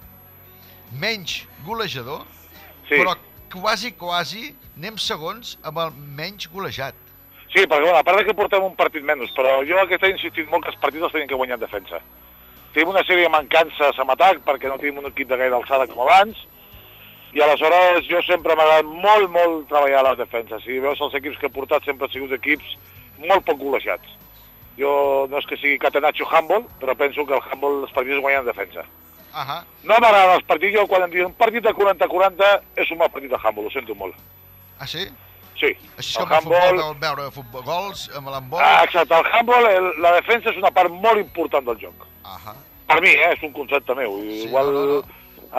menys golejador, Sí. però quasi, quasi anem segons amb el menys golejat. Sí, perquè bueno, a part que portem un partit menys, però jo aquest he insistit molt que els partits els tenim que guanyar en defensa. Tenim una sèrie de mancances en atac perquè no tenim un equip de gaire alçada com abans, i aleshores jo sempre m'ha agradat molt, molt treballar a les defenses. Si veus els equips que he portat sempre han sigut equips molt poc golejats. Jo no és que sigui catenaccio handball, però penso que el handball els partits guanyen en defensa. Ahà. No m'agraden els partits, jo quan em diuen un partit de 40-40 és un mal partit de handball, ho sento molt. Ah, sí? Sí. Això és El com el futbol, handball- del veure futbol, gols amb l'embol. Ah, exacte, el handball, el, la defensa és una part molt important del joc. Ahà. Per mi, eh, és un concepte meu. Sí, Igual no, no.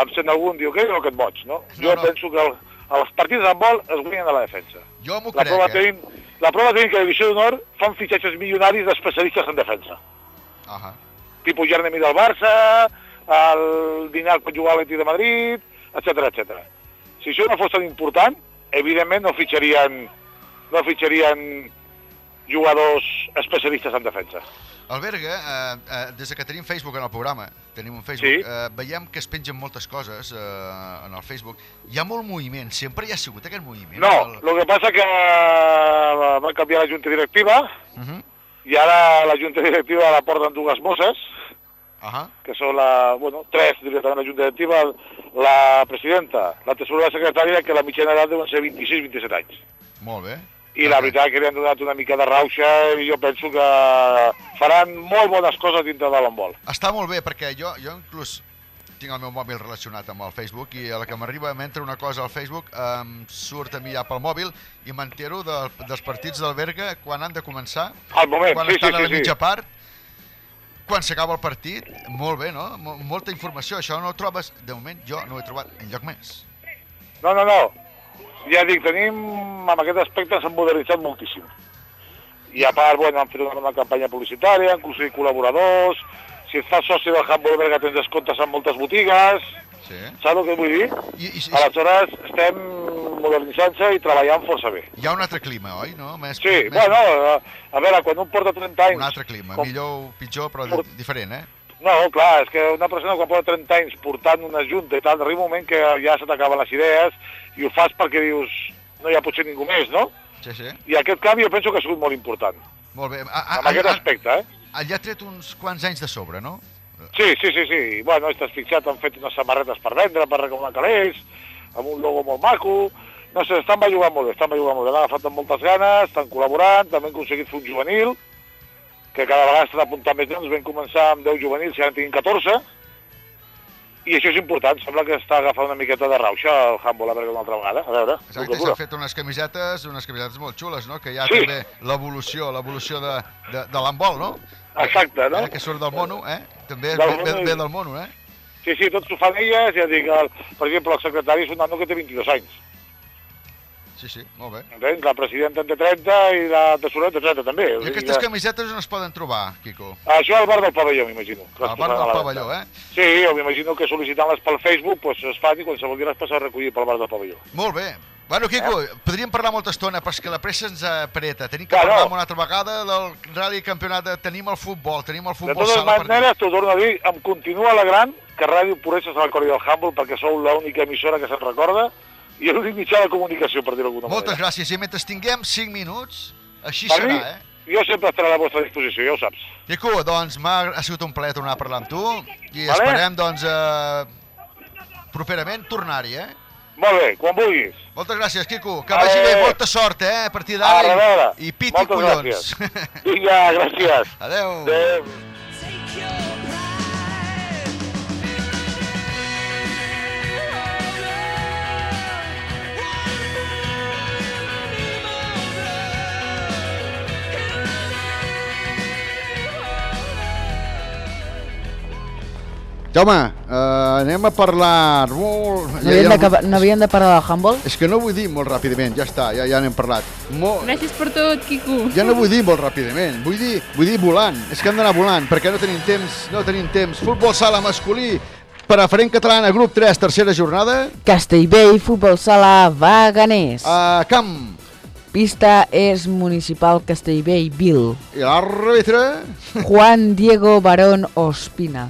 em sent algú em diu, què, o que et boig, no? jo no. penso que el, els partits d'handball es guanyen a la defensa. Jo m'ho crec, prova, eh? tenim, la prova tenim que a Divisió d'Honor fan fitxatges milionaris d'especialistes en defensa. Ahà. Tipus Jeremy del Barça, el Dinar quan jugava a l'Atlètic de Madrid, etc etc. Si això no fos tan important, evidentment no fitxarien, no fitxarien jugadors especialistes en defensa. El Berga, eh, eh, des que tenim Facebook en el programa, tenim un Facebook, Sí. eh, veiem que es pengen moltes coses eh, en el Facebook. Hi ha molt moviment, sempre hi ha sigut aquest moviment. No, el que passa que va canviar la junta directiva Uh -huh. i ara la junta directiva la porten dues mosses, Ahà. que són la, bueno, tres directament la junta directiva, la presidenta, la tesorera secretària, que la mitjana edat deuen ser 26-27 anys. Molt bé. I la veritat que li han donat una mica de rauxa i jo penso que faran molt bones coses dintre de l'embol. Està molt bé, perquè jo, jo inclús tinc el meu mòbil relacionat amb el Facebook i a la que m'arriba m'entra una cosa al Facebook em surt a mi ja pel mòbil i m'entero de, dels partits del Berga quan han de començar, Al moment, quan sí, estan sí, a la sí, sí. mitja part, quan s'acaba el partit, molt bé, no? Mo- Molta informació, això no ho trobes, de moment jo no ho he trobat enlloc més. No, no, no. Ja dic, tenim, en aquest aspecte s'han modernitzat moltíssim. I a part, bueno, han fet una, una campanya publicitària, han aconseguit col·laboradors, si et fas soci del Berga tens descomptes en moltes botigues, sí. saps el que vull dir? I, i, Aleshores, estem modernitzant-se i treballant força bé. Hi ha un altre clima, oi? No? Més, Sí, més, bueno, a, veure, quan un porta 30 anys... Un altre clima, com- millor o pitjor, però di- diferent, eh? No, clar, és que una persona quan porta 30 anys portant una junta i tal, arriba un moment que ja se t'acaben les idees i ho fas perquè dius, no hi ha potser ningú més, no? Sí, sí. I aquest canvi jo penso que ha sigut molt important, Molt bé. A, en aquest aspecte, eh? Ja ha tret uns quants anys de sobre, no? Sí, sí, sí, sí. Bueno, estàs fixat, han fet unes samarretes per vendre, per recomanar calés, amb un logo molt maco. No sé, estan jugant molt bé, estan jugant molt bé. L'han agafat amb moltes ganes, estan col·laborant, també han aconseguit fer un juvenil, que cada vegada estan apuntant més nens, vam començar amb 10 juvenils, i ara en tinguin 14, i això és important, sembla que està agafant una miqueta de rauxa el handball a veure una altra vegada, a veure. Exacte, s'han fet unes camisetes, unes camisetes molt xules, no? Que hi ha Sí. també l'evolució, l'evolució de, de, de l'handbol, no? Exacte, no? Eh, que surt del mono, eh? També Del ve, ve, ve del mono, eh? Sí, sí, tots ho fan elles, ja dic, el, per exemple, el secretari és un nano que té 22 anys, Sí, sí, molt bé. entens? La presidenta en té 30 i la tesorera en té 30 també. I aquestes que- camisetes on es poden trobar, Kiko? Això al bar del pavelló, m'imagino. Al bar del pavelló, eh? Sí, o m'imagino que sol·licitant-les pel Facebook pues, es fan i qualsevol dia les passa a recollir pel bar del pavelló. Molt bé. Bueno, Kiko, Eh? podríem parlar molta estona, però és que la pressa ens apreta. Tenim que Claro. parlar una altra vegada del rally campionat. De... Tenim el futbol, tenim el De futbol totes per dir. maneres, t'ho torno a dir, em continua alegrant que Ràdio Porreig se recordi del handball perquè sou l'única emissora que se'n recorda i l'únic mitjà de comunicació, per dir-ho d'alguna Moltes manera. gràcies. I mentre tinguem 5 minuts, així Per serà, mi, eh? jo sempre estaré a la vostra disposició, ja ho saps. Kiko, doncs m'ha ha sigut un plaer tornar a parlar amb tu i Vale. esperem, doncs, eh, properament tornar-hi, eh? Molt bé, quan vulguis. Moltes gràcies, Kiko. Que vagi bé, molta sort, eh? A partir d'ara. I, I piti Moltes collons. gràcies. Vinga, gràcies. Adeu. Adeu. Jaume, eh, anem a parlar... Molt... No havien, d'acabar- no havien de parlar del handball? És que no vull dir molt ràpidament, ja està, ja, ja n'hem parlat. Molt... Gràcies per tot, Quico. Ja no vull dir molt ràpidament, vull dir, vull dir volant. És que hem d'anar volant, perquè no tenim temps, no tenim temps. Futbol sala masculí, preferent catalana, grup 3, tercera jornada. Castellbell, futbol sala, Vaganers. A camp. Pista és municipal Castellbell, Vil. I l'àrbitre... Juan Diego Barón Ospina.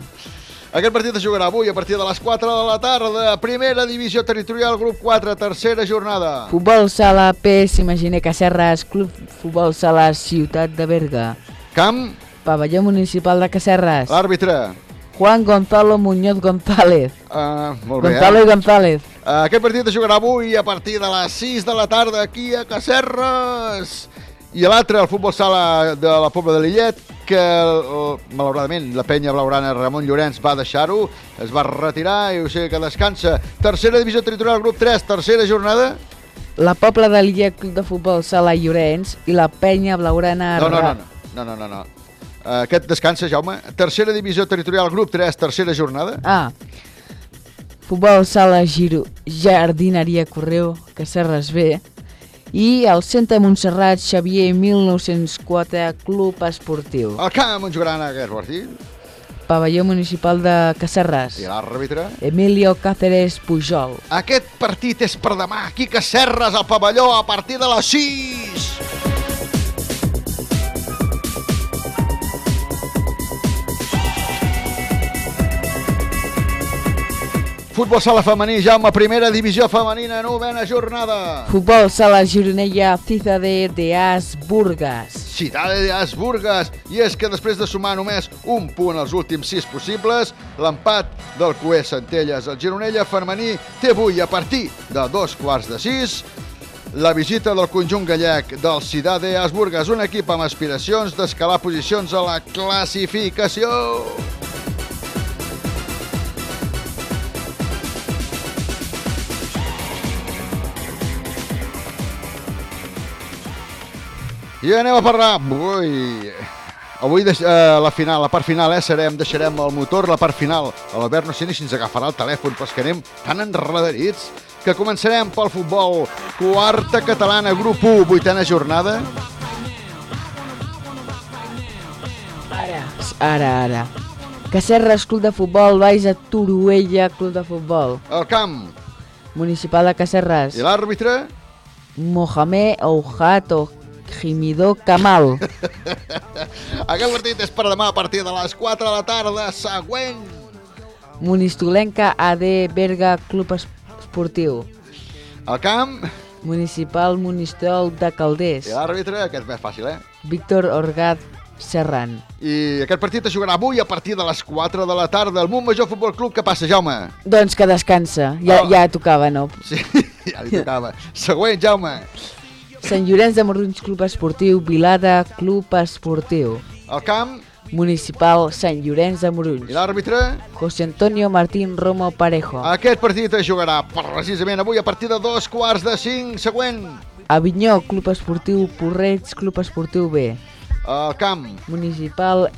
Aquest partit es jugarà avui a partir de les 4 de la tarda. Primera divisió territorial, grup 4, tercera jornada. Futbol sala PS Imaginer Cacerres, Club Futbol Sala Ciutat de Berga. Camp. Pavelló Municipal de Cacerres. L'àrbitre. Juan Gonzalo Muñoz González. Uh, molt bé, Gonzalo eh? González. Uh, aquest partit es jugarà avui a partir de les 6 de la tarda aquí a Cacerres. I l'altre, el futbol sala de la Pobla de Lillet, que eh, malauradament la penya blaugrana Ramon Llorenç va deixar-ho, es va retirar i o sigui que descansa. Tercera divisió territorial, grup 3, tercera jornada. La Pobla de Lillet, Club de Futbol Sala Llorenç i la Penya Blaugrana No, no, no, no, no, no, no. Uh, aquest descansa, Jaume. Tercera divisió territorial, grup 3, tercera jornada. Ah, Futbol Sala Giro, Jardineria Correu, Cacerres B, i el Centre Montserrat Xavier 1904 Club Esportiu. El camp on jugaran aquest partit. Pavelló Municipal de Cacerres. I l'àrbitre. Emilio Cáceres Pujol. Aquest partit és per demà, aquí a Cacerres, al pavelló, a partir de les 6. Futbol sala femení, Jaume, primera divisió femenina, novena jornada. Futbol Sala Gironella Cizade de Asburgas. Citada de Asburgas. I és que després de sumar només un punt als últims sis possibles, l'empat del Cué Centelles al Gironella femení té avui a partir de dos quarts de sis la visita del conjunt gallec del Cidade Asburgas, un equip amb aspiracions d'escalar posicions a la classificació. I anem a parlar... Ui, avui deix, eh, la final, la part final, eh, serem, deixarem el motor, la part final. L'Albert no sé ni si ens agafarà el telèfon, però és que anem tan enredarits que començarem pel futbol. Quarta catalana, grup 1, vuitena jornada. Ara. Ara, ara. Cacerres Club de Futbol, Baix a Toruella Club de Futbol. El camp. Municipal de Cacerres. I l'àrbitre? Mohamed Ouhato Jimidó Kamal. Aquest partit és per demà a partir de les 4 de la tarda. Següent. Monistolenca AD Berga Club Es- Esportiu. El camp. Municipal Monistrol de Calders. I l'àrbitre, aquest és més fàcil, eh? Víctor Orgat Serran. I aquest partit es jugarà avui a partir de les 4 de la tarda. El Montmajor Futbol Club, què passa, Jaume? Doncs que descansa. Ja, Oh. ja tocava, no? Sí, ja li tocava. Següent, Jaume. Sant Llorenç de Morrons Club Esportiu, Vilada Club Esportiu. El camp. Municipal Sant Llorenç de Morunys. I l'àrbitre? José Antonio Martín Romo Parejo. Aquest partit es jugarà precisament avui a partir de dos quarts de cinc. Següent. Avinyó Club Esportiu Porreig Club Esportiu B. El camp. Municipal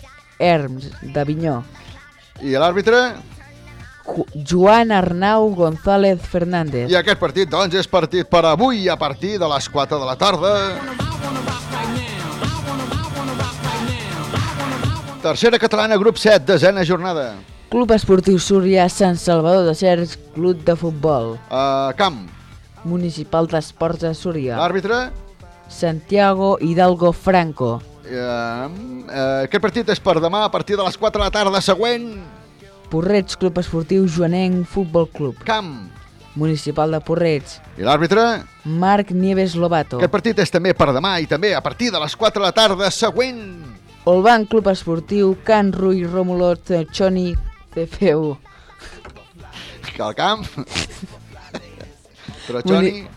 Erms d'Avinyó. I l'àrbitre? Joan Arnau González Fernández. I aquest partit, doncs, és partit per avui a partir de les 4 de la tarda. Tercera catalana, grup 7, desena jornada. Club Esportiu Súria Sant Salvador de Cercs Club de Futbol. Uh, camp. Municipal d'Esports de Súria. L'àrbitre? Santiago Hidalgo Franco. Uh, uh, aquest partit és per demà a partir de les 4 de la tarda. Següent. Porreig Club Esportiu Joanenc Futbol Club. Camp. Municipal de Porreig. I l'àrbitre? Marc Nieves Lobato. Aquest partit és també per demà i també a partir de les 4 de la tarda. Següent. Olban Club Esportiu Can Rui Rómulo Choni CFU. Que al camp. Trotxoni.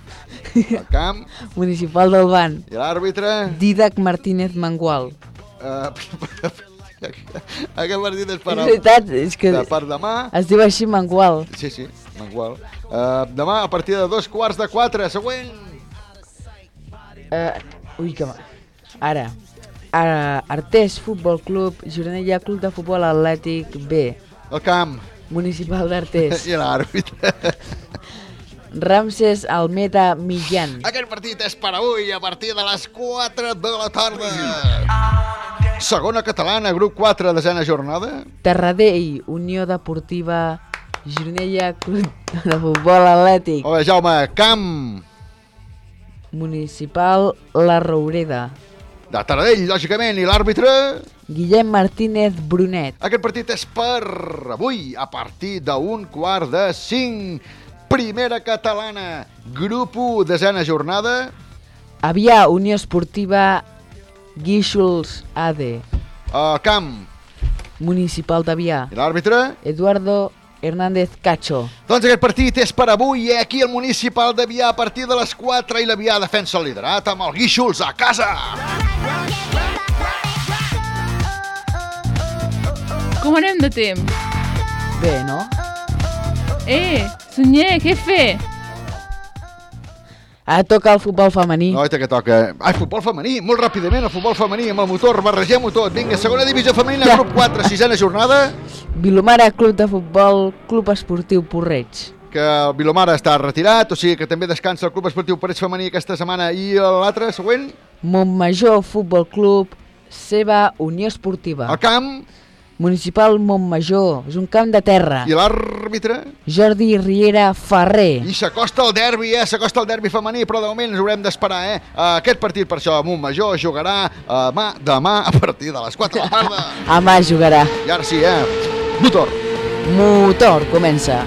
El camp. Municipal d'Olban. I l'àrbitre? Didac Martínez Mangual. Uh, aquest partit és per... És veritat, és que De per demà. es diu així Mangual. Sí, sí, igual. Uh, demà a partir de dos quarts de quatre. Següent. Uh, ui, que... Ara. Ara, Artés Futbol Club, Gironella Club de Futbol Atlètic B. El camp. Municipal d'Artés. I l'àrbitre. Ramses Almeda Millán. Aquest partit és per avui a partir de les 4 de la tarda. Segona catalana, grup 4, desena jornada. Terradell, Unió Deportiva Gironella, Club de Futbol Atlètic. Hola, Jaume, camp Municipal La Roureda. de Taradell, lògicament, i l'àrbitre... Guillem Martínez Brunet. Aquest partit és per avui, a partir d'un quart de cinc. Primera catalana, grup 1, desena jornada. Avià, Unió Esportiva Guíxols AD. Uh, camp. Municipal d'Avià. I l'àrbitre? Eduardo Hernández Cacho. Doncs aquest partit és per avui, eh? aquí al Municipal d'Avià, a partir de les 4, i l'Avià defensa el liderat amb el Guíxols a casa. Com anem de temps? Bé, no? Eh, Sunyer, què fer? Ara toca el futbol femení. Oita que toca. Ai, futbol femení, molt ràpidament, el futbol femení amb el motor, barregem-ho tot. Vinga, segona divisió femenina, grup 4, sisena jornada. Vilomara, Club de Futbol, Club Esportiu Porreig. que el Vilomara està retirat, o sigui que també descansa el Club Esportiu Parets Femení aquesta setmana i l'altre, següent, Montmajor Futbol Club, seva Unió Esportiva. el camp Municipal Montmajor, és un camp de terra. i l'àrbitre. Jordi Riera Ferrer. I s'acosta el derbi, eh? S'acosta el derbi femení, però de moment ens haurem d'esperar, eh? Aquest partit, per això, Montmajor jugarà eh, mà, demà a partir de les 4 de la tarda. Amà jugarà. I ara sí, eh? Motor. Motor, comença.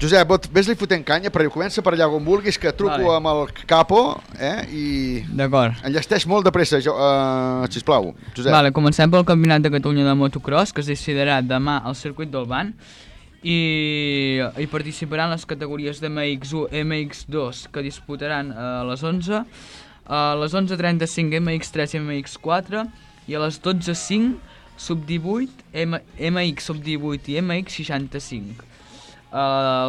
Josep, ves-li fotent canya, però comença per allà on vulguis, que truco Vale. amb el capo, eh? I D'acord. enllesteix molt de pressa, jo, uh, sisplau, Josep. Vale, comencem pel Campionat de Catalunya de Motocross, que es decidirà demà al circuit del Ban, i hi participaran les categories de MX1 i MX2, que disputaran a les 11, a les 11.35 MX3 i MX4, i a les 12.05 sub-18, M MX sub-18 i MX65 a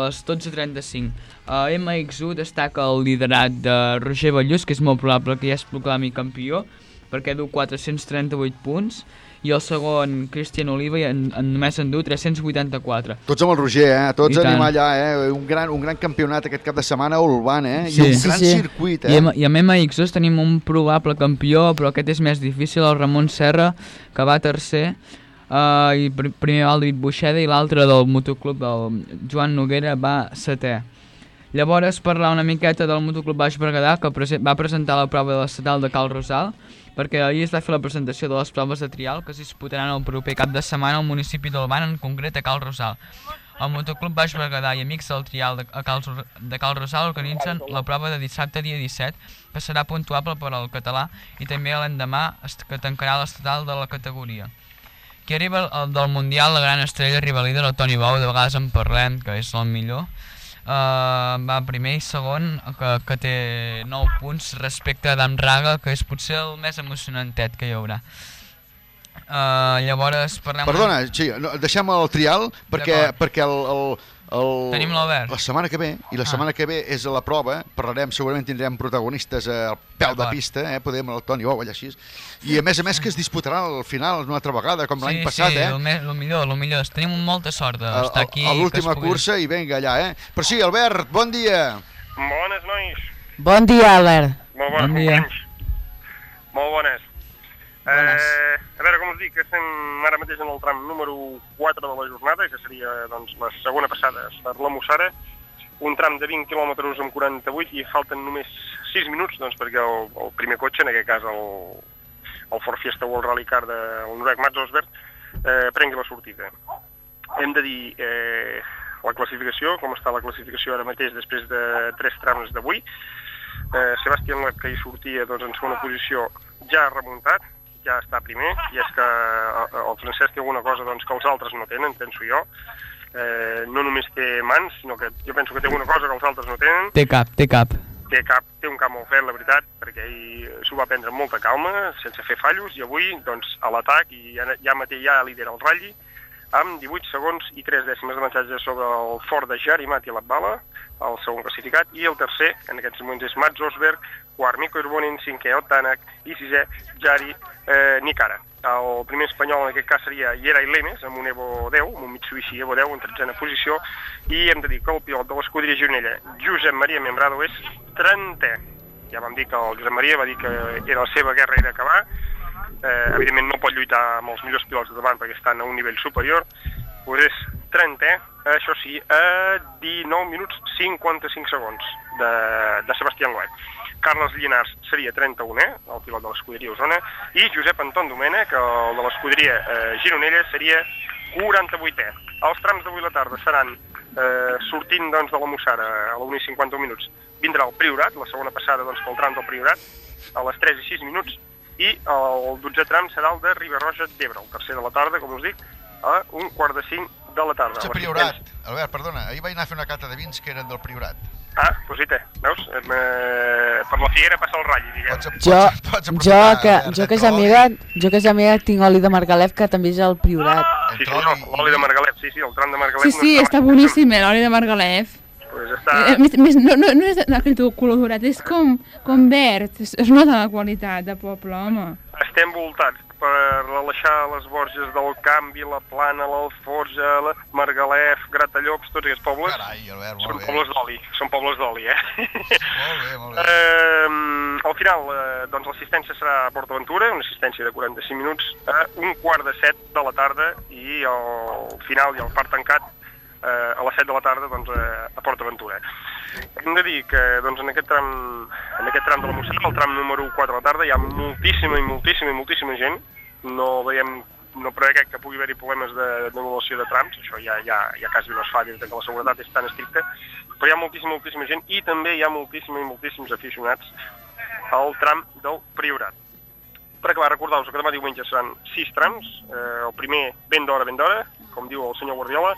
les 12.35. A MX1 destaca el liderat de Roger Ballús, que és molt probable que ja es proclami campió, perquè du 438 punts, i el segon, Cristian Oliva, i en, en només en du 384. Tots amb el Roger, eh? Tots I tant. anem allà, eh? Un gran, un gran campionat aquest cap de setmana a Urban, eh? I un gran circuit, I, eh? amb, I amb MX2 tenim un probable campió, però aquest és més difícil, el Ramon Serra, que va tercer, uh, i pr primer va el David Buixeda i l'altre del motoclub, el Joan Noguera, va setè. Llavors, parlar una miqueta del Motoclub Baix Berguedà, que prese va presentar la prova de l'estatal de Cal Rosal, perquè ahir es va fer la presentació de les proves de trial que es disputaran el proper cap de setmana al municipi d'Olban, en concret a Cal Rosal. El Motoclub Baix Berguedà i Amics del Trial de, Cal, de Cal Rosal organitzen la prova de dissabte dia 17, que serà puntuable per al català i també l'endemà que tancarà l'estatal de la categoria. Qui arriba el del Mundial, la gran estrella rivalida, el Toni Bou, de vegades en parlem, que és el millor, uh, va primer i segon, que, que té 9 punts respecte a Adam Raga, que és potser el més emocionantet que hi haurà. Uh, llavors parlem... Perdona, sí, no, deixem el trial perquè, perquè el, el, el, Tenim l'Albert. la setmana que ve, i la Ah. setmana que ve és a la prova, parlarem, segurament tindrem protagonistes al peu de pista, eh, podem el Toni Bou, allà així, i a més a més que es disputarà al final una altra vegada, com l'any passat, sí, eh? el, el millor, el millor. Tenim molta sort d'estar aquí. a que l'última pugui- cursa i vinga allà, eh? Però sí, Albert, bon dia. Bones, nois. Bon dia, Albert. Molt bones, Bon dia. companys. Molt bones. Eh, a veure, com us dic, estem ara mateix en el tram número 4 de la jornada, que seria doncs, la segona passada per la Mossara, un tram de 20 quilòmetres amb 48 i falten només 6 minuts doncs, perquè el, el primer cotxe, en aquest cas el, el Ford Fiesta World Rally Car del Noruec Mats Osberg, eh, prengui la sortida. Hem de dir eh, la classificació, com està la classificació ara mateix després de tres trams d'avui. Eh, Sebastián Loeb, que hi sortia doncs, en segona posició, ja ha remuntat, ja està primer, i és que eh, el Francesc té alguna cosa doncs, que els altres no tenen, penso jo. Eh, no només té mans, sinó que jo penso que té alguna cosa que els altres no tenen. Té cap, té cap. Té, cap, té un cap molt fet, la veritat, perquè ell s'ho va prendre amb molta calma, sense fer fallos, i avui, doncs, a l'atac, i ja, ja mateix ja lidera el ratll, amb 18 segons i 3 dècimes d'avantatge sobre el fort de Jari Mati Latbala, el segon classificat, i el tercer, en aquests moments, és Mats Osberg, quart Mikko Irbonin, cinquè Otanak i sisè Jari eh, Nikara. el primer espanyol en aquest cas seria Yeray Lemes, amb un Evo 10, amb un Mitsubishi Evo 10 en tretzena posició, i hem de dir que el pilot de l'escuderia Gironella, Josep Maria Membrado, és 30è. Ja vam dir que el Josep Maria va dir que era la seva guerra era acabar, eh, evidentment no pot lluitar amb els millors pilots de davant perquè estan a un nivell superior, doncs és 30è, això sí, a 19 minuts 55 segons de, de Sebastián Loeb. Carles Llinars seria 31è, el pilot de l'escuderia Osona, i Josep Anton Domènech, el de l'escuderia eh, Gironella, seria 48è. Els trams d'avui la tarda seran eh, sortint doncs, de la Mossara a la 1 i 51 minuts. Vindrà el Priorat, la segona passada doncs, pel tram del Priorat, a les 3 i 6 minuts, i el 12è tram serà el de Ribarroja d'Ebre, el tercer de la tarda, com us dic, a un quart de 5 de la tarda. Priorat. Albert, perdona, ahir vaig anar a fer una cata de vins que eren del Priorat. Ah, cosita, veus? Eh, per la Figuera passa el ratll, diguem. Jo, jo, que, jo que és amiga, jo que és amiga tinc oli de Margalef que també és el Priorat. Sí, sí, no, l'oli de Margalef, sí, sí, el tram de Margalef. Sí, sí, no està boníssim, eh, l'oli de Margalef. Pues està... Eh, més, més, no, no, no és aquell color dorat, és com, com verd, es, es nota la qualitat de poble, home. Estem voltats per l'Aleixar, les Borges del Camp, la Plana, l'Alforja, la Margalef, Gratallops, tots aquests pobles. Carai, Albert, són bé. pobles d'oli, són pobles d'oli, eh? Molt bé, molt bé. Eh, al final, eh, doncs l'assistència serà a Port Aventura, una assistència de 45 minuts a un quart de set de la tarda i al final i al part tancat eh, a les 7 de la tarda doncs, eh, a Port Aventura. Hem de dir que doncs, en, aquest tram, en aquest tram de la Mossera, el tram número 4 de la tarda, hi ha moltíssima i moltíssima i moltíssima gent. No veiem no crec que pugui haver-hi problemes de- d'anul·lació de, trams, això ja, ja, ja quasi no es fa des de que la seguretat és tan estricta, però hi ha moltíssima, moltíssima gent i també hi ha moltíssima i moltíssims aficionats al tram del Priorat. Per acabar, recordeu-vos que demà diumenge seran sis trams, eh, el primer ben d'hora, ben d'hora, com diu el senyor Guardiola,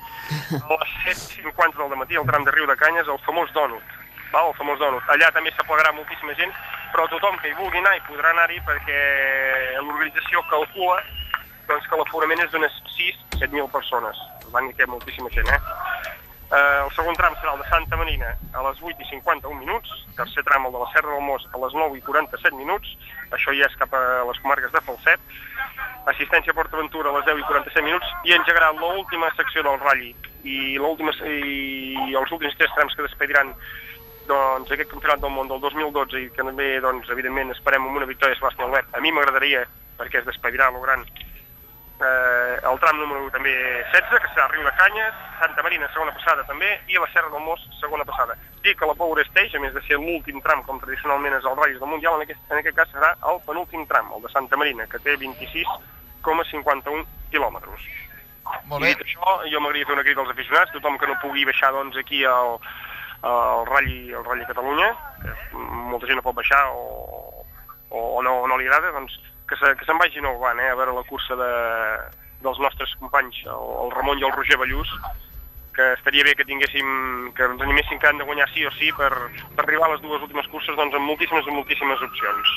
a les 7.50 del matí el tram de Riu de Canyes, el famós Donut, val? el famós Donut. Allà també s'aplegarà moltíssima gent, però tothom que hi vulgui anar hi podrà anar-hi perquè l'organització calcula doncs, que l'aforament és d'unes 6-7.000 persones. Per tant, hi té moltíssima gent, eh? Eh, el segon tram serà el de Santa Marina a les 8 i 51 minuts, tercer tram el de la Serra del Mos a les 9 i 47 minuts, això ja és cap a les comarques de Falset, assistència a Port a les 10 i 47 minuts i engegarà l'última secció del ratll i, i els últims tres trams que despediran doncs, aquest campionat del món del 2012 i que també, doncs, evidentment, esperem amb una victòria Sebastián Loeb. A mi m'agradaria, perquè es despedirà lo gran, eh, el tram número 1 també 16, que serà Riu de Canyes, Santa Marina, segona passada també, i la Serra del Mos, segona passada. Dic que la Power Stage, a més de ser l'últim tram, com tradicionalment és el Rallis del Mundial, en aquest, en aquest cas serà el penúltim tram, el de Santa Marina, que té 26,51 quilòmetres. Molt I dit això, jo m'agradaria fer una crida als aficionats, tothom que no pugui baixar doncs, aquí al, al Rally, al Rally Catalunya, que molta gent no pot baixar o, o, no, no li agrada, doncs que, se, que se'n vagin al eh, a veure la cursa de, dels nostres companys, el, el Ramon i el Roger Ballús, que estaria bé que tinguéssim, que ens animessin que han de guanyar sí o sí per, per arribar a les dues últimes curses doncs, amb moltíssimes i moltíssimes opcions.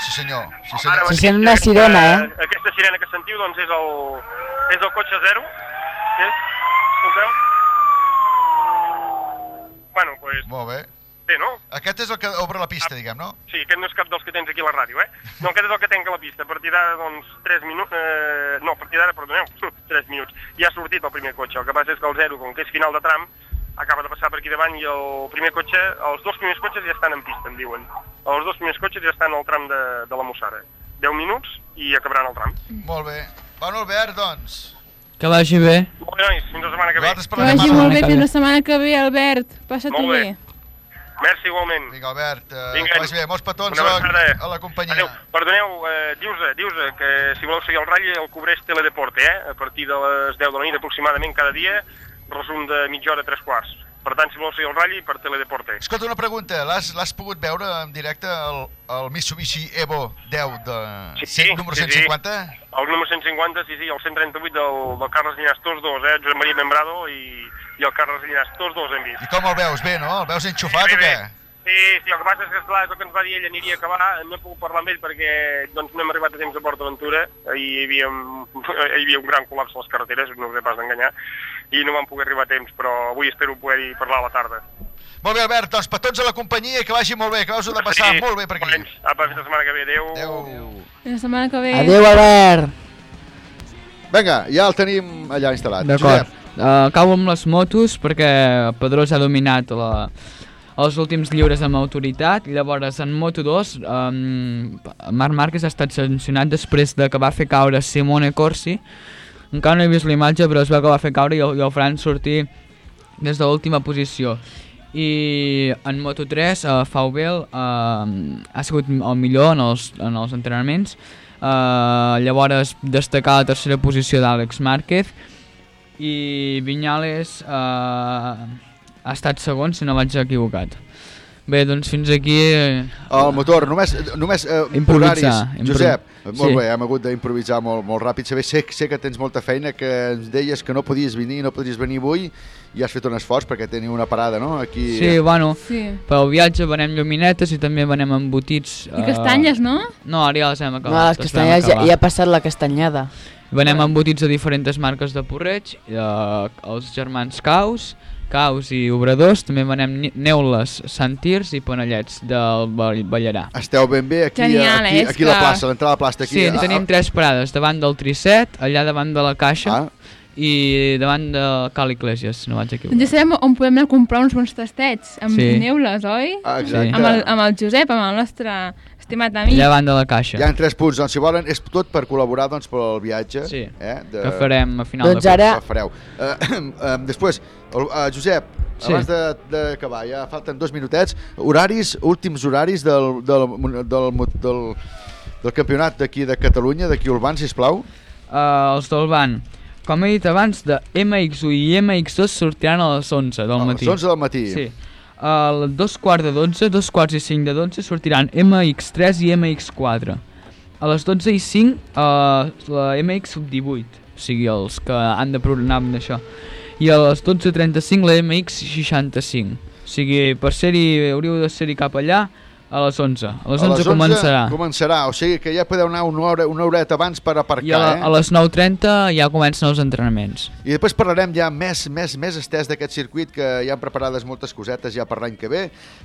Sí senyor, sí Ara senyor. Se sent una sirena, eh? Aquesta sirena que sentiu doncs, és, el, és el cotxe zero. Sí? Escolteu? Bueno, doncs pues, Molt bé. Bé, no? Aquest és el que obre la pista, diguem, no? Sí, aquest no és cap dels que tens aquí a la ràdio, eh? No, aquest és el que tenc a la pista. A partir d'ara, doncs, 3 minuts... Eh, no, a partir d'ara, perdoneu, 3 minuts. Ja ha sortit el primer cotxe. El que passa és que el zero, com que és final de tram, acaba de passar per aquí davant i el primer cotxe, els dos primers cotxes ja estan en pista, em diuen. Els dos primers cotxes ja estan al tram de, de la Mossara. 10 minuts i acabaran el tram. Molt bé. Bueno, Albert, doncs. Que vagi bé. Molt bé, nois, fins la setmana que ve. Que vagi molt bé, fins la setmana que ve, Albert. Passa-t'ho Molt bé. bé. Merci igualment. Vinga, Albert, eh, Vinga. que vagi bé. Molts petons a la, a la companyia. Adéu. Perdoneu, eh, dius-se, dius-se que si voleu seguir el ratll el cobreix Teledeporte, eh? A partir de les 10 de la nit aproximadament cada dia, resum de mitja hora, tres quarts. Per tant, si voleu seguir el ratll, per Teledeporte. Escolta, una pregunta. L'has pogut veure en directe el, el Mitsubishi Evo 10 de Sí, sí, número sí, sí. 150? El número 150, sí, sí, el 138 del, del Carles tots dos, eh? Josep Maria Membrado i, i el Carles Llinàs, tots dos hem vist. I com el veus? Bé, no? El veus enxufat Sí, o què? Sí, sí, el que passa és que, esclar, és el que ens va dir ell, aniria a acabar, no he pogut parlar amb ell perquè doncs, no hem arribat a temps a Port Aventura, hi havia, un- hi havia un gran col·lapse a les carreteres, no us he pas d'enganyar, i no vam poder arribar a temps, però avui espero poder-hi parlar a la tarda. Molt bé, Albert, doncs petons a la companyia, que vagi molt bé, que vau de passar molt bé per aquí. Apa, fins la setmana que ve. Adéu. Adéu. La setmana que ve... Adéu, Albert. Vinga, ja el tenim allà instal·lat. D'acord. Uh, acabo amb les motos perquè Pedrós ha dominat la, els últims lliures amb autoritat. Llavors, en Moto2, um, Marc Márquez ha estat sancionat després de que va fer caure Simone Corsi. Encara no he vist la imatge, però es veu que va fer caure i el, i el faran sortir des de l'última posició. I en Moto3, uh, Faubel uh, ha sigut el millor en els, en els entrenaments. Uh, llavors, destacar la tercera posició d'Àlex Márquez i Vinyales uh, ha estat segon, si no vaig equivocat. Bé, doncs fins aquí... Eh, El motor, només, només eh, Improvisar, impro- Josep, molt Sí. bé, hem hagut d'improvisar molt, molt ràpid. Sé, sé, sé que tens molta feina, que ens deies que no podies venir, no podries venir avui, i has fet un esforç perquè teniu una parada, no? Aquí... Sí, bueno, Sí. pel viatge venem lluminetes i també venem embotits. I castanyes, no? No, ara ja les hem acabat. No, les castanyes ja, ja ha passat la castanyada. Venem embotits de diferents marques de porreig, eh, els germans Caus, Caus i Obradors, també venem neules, santirs i panellets del Ball- Ballarà. Esteu ben bé aquí, Genial, aquí, eh? aquí És a la plaça, l'entrada de la plaça. Aquí, Sí, a- tenim tres parades, davant del Tricet, allà davant de la Caixa Ah. i davant de Cal Iglesias, si no vaig equivocar. Doncs ja sabem on podem anar a comprar uns bons tastets, amb Sí. neules, oi? Ah, exacte. Amb el, amb el Josep, amb el nostre estimat amic. Allà davant de la Caixa. Hi ha tres punts, doncs, si volen, és tot per col·laborar doncs, pel viatge. Sí, eh, que farem a final Doncs de curs. ara- Que fareu. Uh, uh, després, uh, Josep, Sí. abans de- d'acabar, ja falten dos minutets, horaris, últims horaris del, del, del, del, del, del campionat d'aquí de Catalunya, d'aquí Urban, sisplau. Uh, els del van. Com he dit abans, de MX1 i MX2 sortiran a les 11 del A les matí. 11 del matí. Sí. A les dos quarts de 12, dos quarts i 5 de 12 sortiran MX3 i MX4. A les 12 i 5 uh, la MX sub 18, o sigui els que han de programar amb això. I a les 12.35 la MX 65. O sigui, per ser-hi, hauríeu de ser-hi cap allà a les 11. A les 11 començarà. Començarà, o sigui que ja podeu anar una, hora, una horeta abans per aparcar, I a, eh? a les 9.30 ja comencen els entrenaments. I després parlarem ja més, més, més estès d'aquest circuit que ja han preparades moltes cosetes ja per l'any que ve,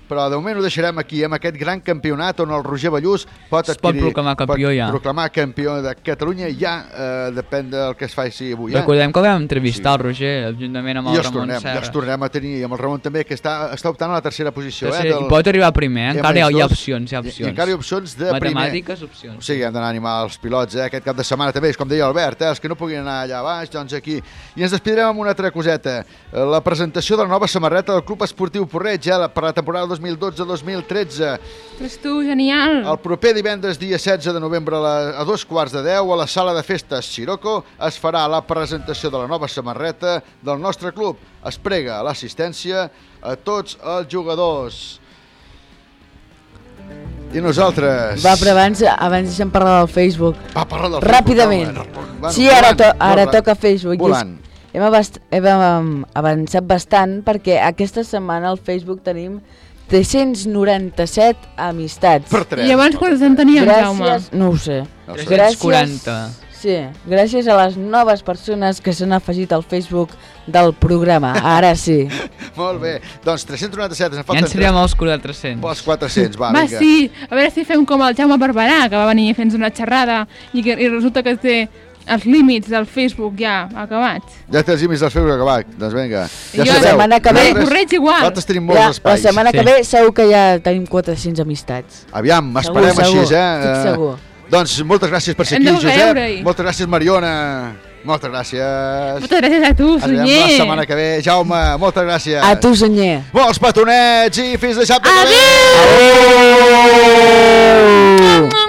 però de moment ho deixarem aquí amb aquest gran campionat on el Roger Ballús pot Es pot adquirir... proclamar campió pot ja. proclamar campió de Catalunya ja eh, depèn del que es faci avui. Eh? Recordem que vam entrevistar sí. el Roger juntament amb I el els Ramon tornem, Serra. els tornem a tenir, i amb el Ramon també, que està, està optant a la tercera posició. Tercera, eh, i pot arribar primer, eh? Encara hi ha- hi ha MX2. opcions, hi ha opcions. I, encara hi ha opcions de Matemàtiques, primer. opcions. O sigui, hem d'anar a animar els pilots, eh? aquest cap de setmana també, és com deia Albert, eh? els que no puguin anar allà baix, doncs aquí. I ens despedirem amb una altra coseta, Eh, la presentació de la nova samarreta del Club Esportiu Porreig, eh? per la temporada 2012-2013. Ostres, tu, genial. El proper divendres, dia 16 de novembre, a, la, a dos quarts de 10, a la sala de festes Siroco, es farà la presentació de la nova samarreta del nostre club. Es prega l'assistència a tots els jugadors. I nosaltres... Va, però abans, abans deixem parlar del Facebook. Va, parla del Ràpidament. Facebook, home. Bueno, sí, ara, volant, to ara volant. toca Facebook. Volant. Hem, abast hem avançat bastant perquè aquesta setmana al Facebook tenim 397 amistats. Per tres. I abans quants en teníem, Jaume? Gràcies, no ho sé. No sé. 340. Sí, gràcies a les noves persones que s'han afegit al Facebook del programa. Ara sí. Molt bé. Doncs 397, ens en Ja falten ens anirem als 400. Pels 400, va, Va, vinga. sí, a veure si fem com el Jaume Barberà, que va venir fent una xerrada i, que, i resulta que té els límits del Facebook ja acabats. Ja té els límits del Facebook acabat. Doncs vinga. Ja jo- sabeu. La setmana que ve- nosaltres- Correig igual. Nosaltres tenim molts Ja, la espais. setmana que ve segur que ja tenim 400 amistats. Aviam, Segur, esperem segur, així, eh? estic segur. Doncs moltes gràcies per ser aquí, Josep. Moltes gràcies, Mariona. Moltes gràcies. Moltes gràcies a tu, Ens veiem la Sunyer. setmana que ve. Jaume, moltes gràcies. A tu, senyor. Molts petonets i fins dissabte que ve. Adéu!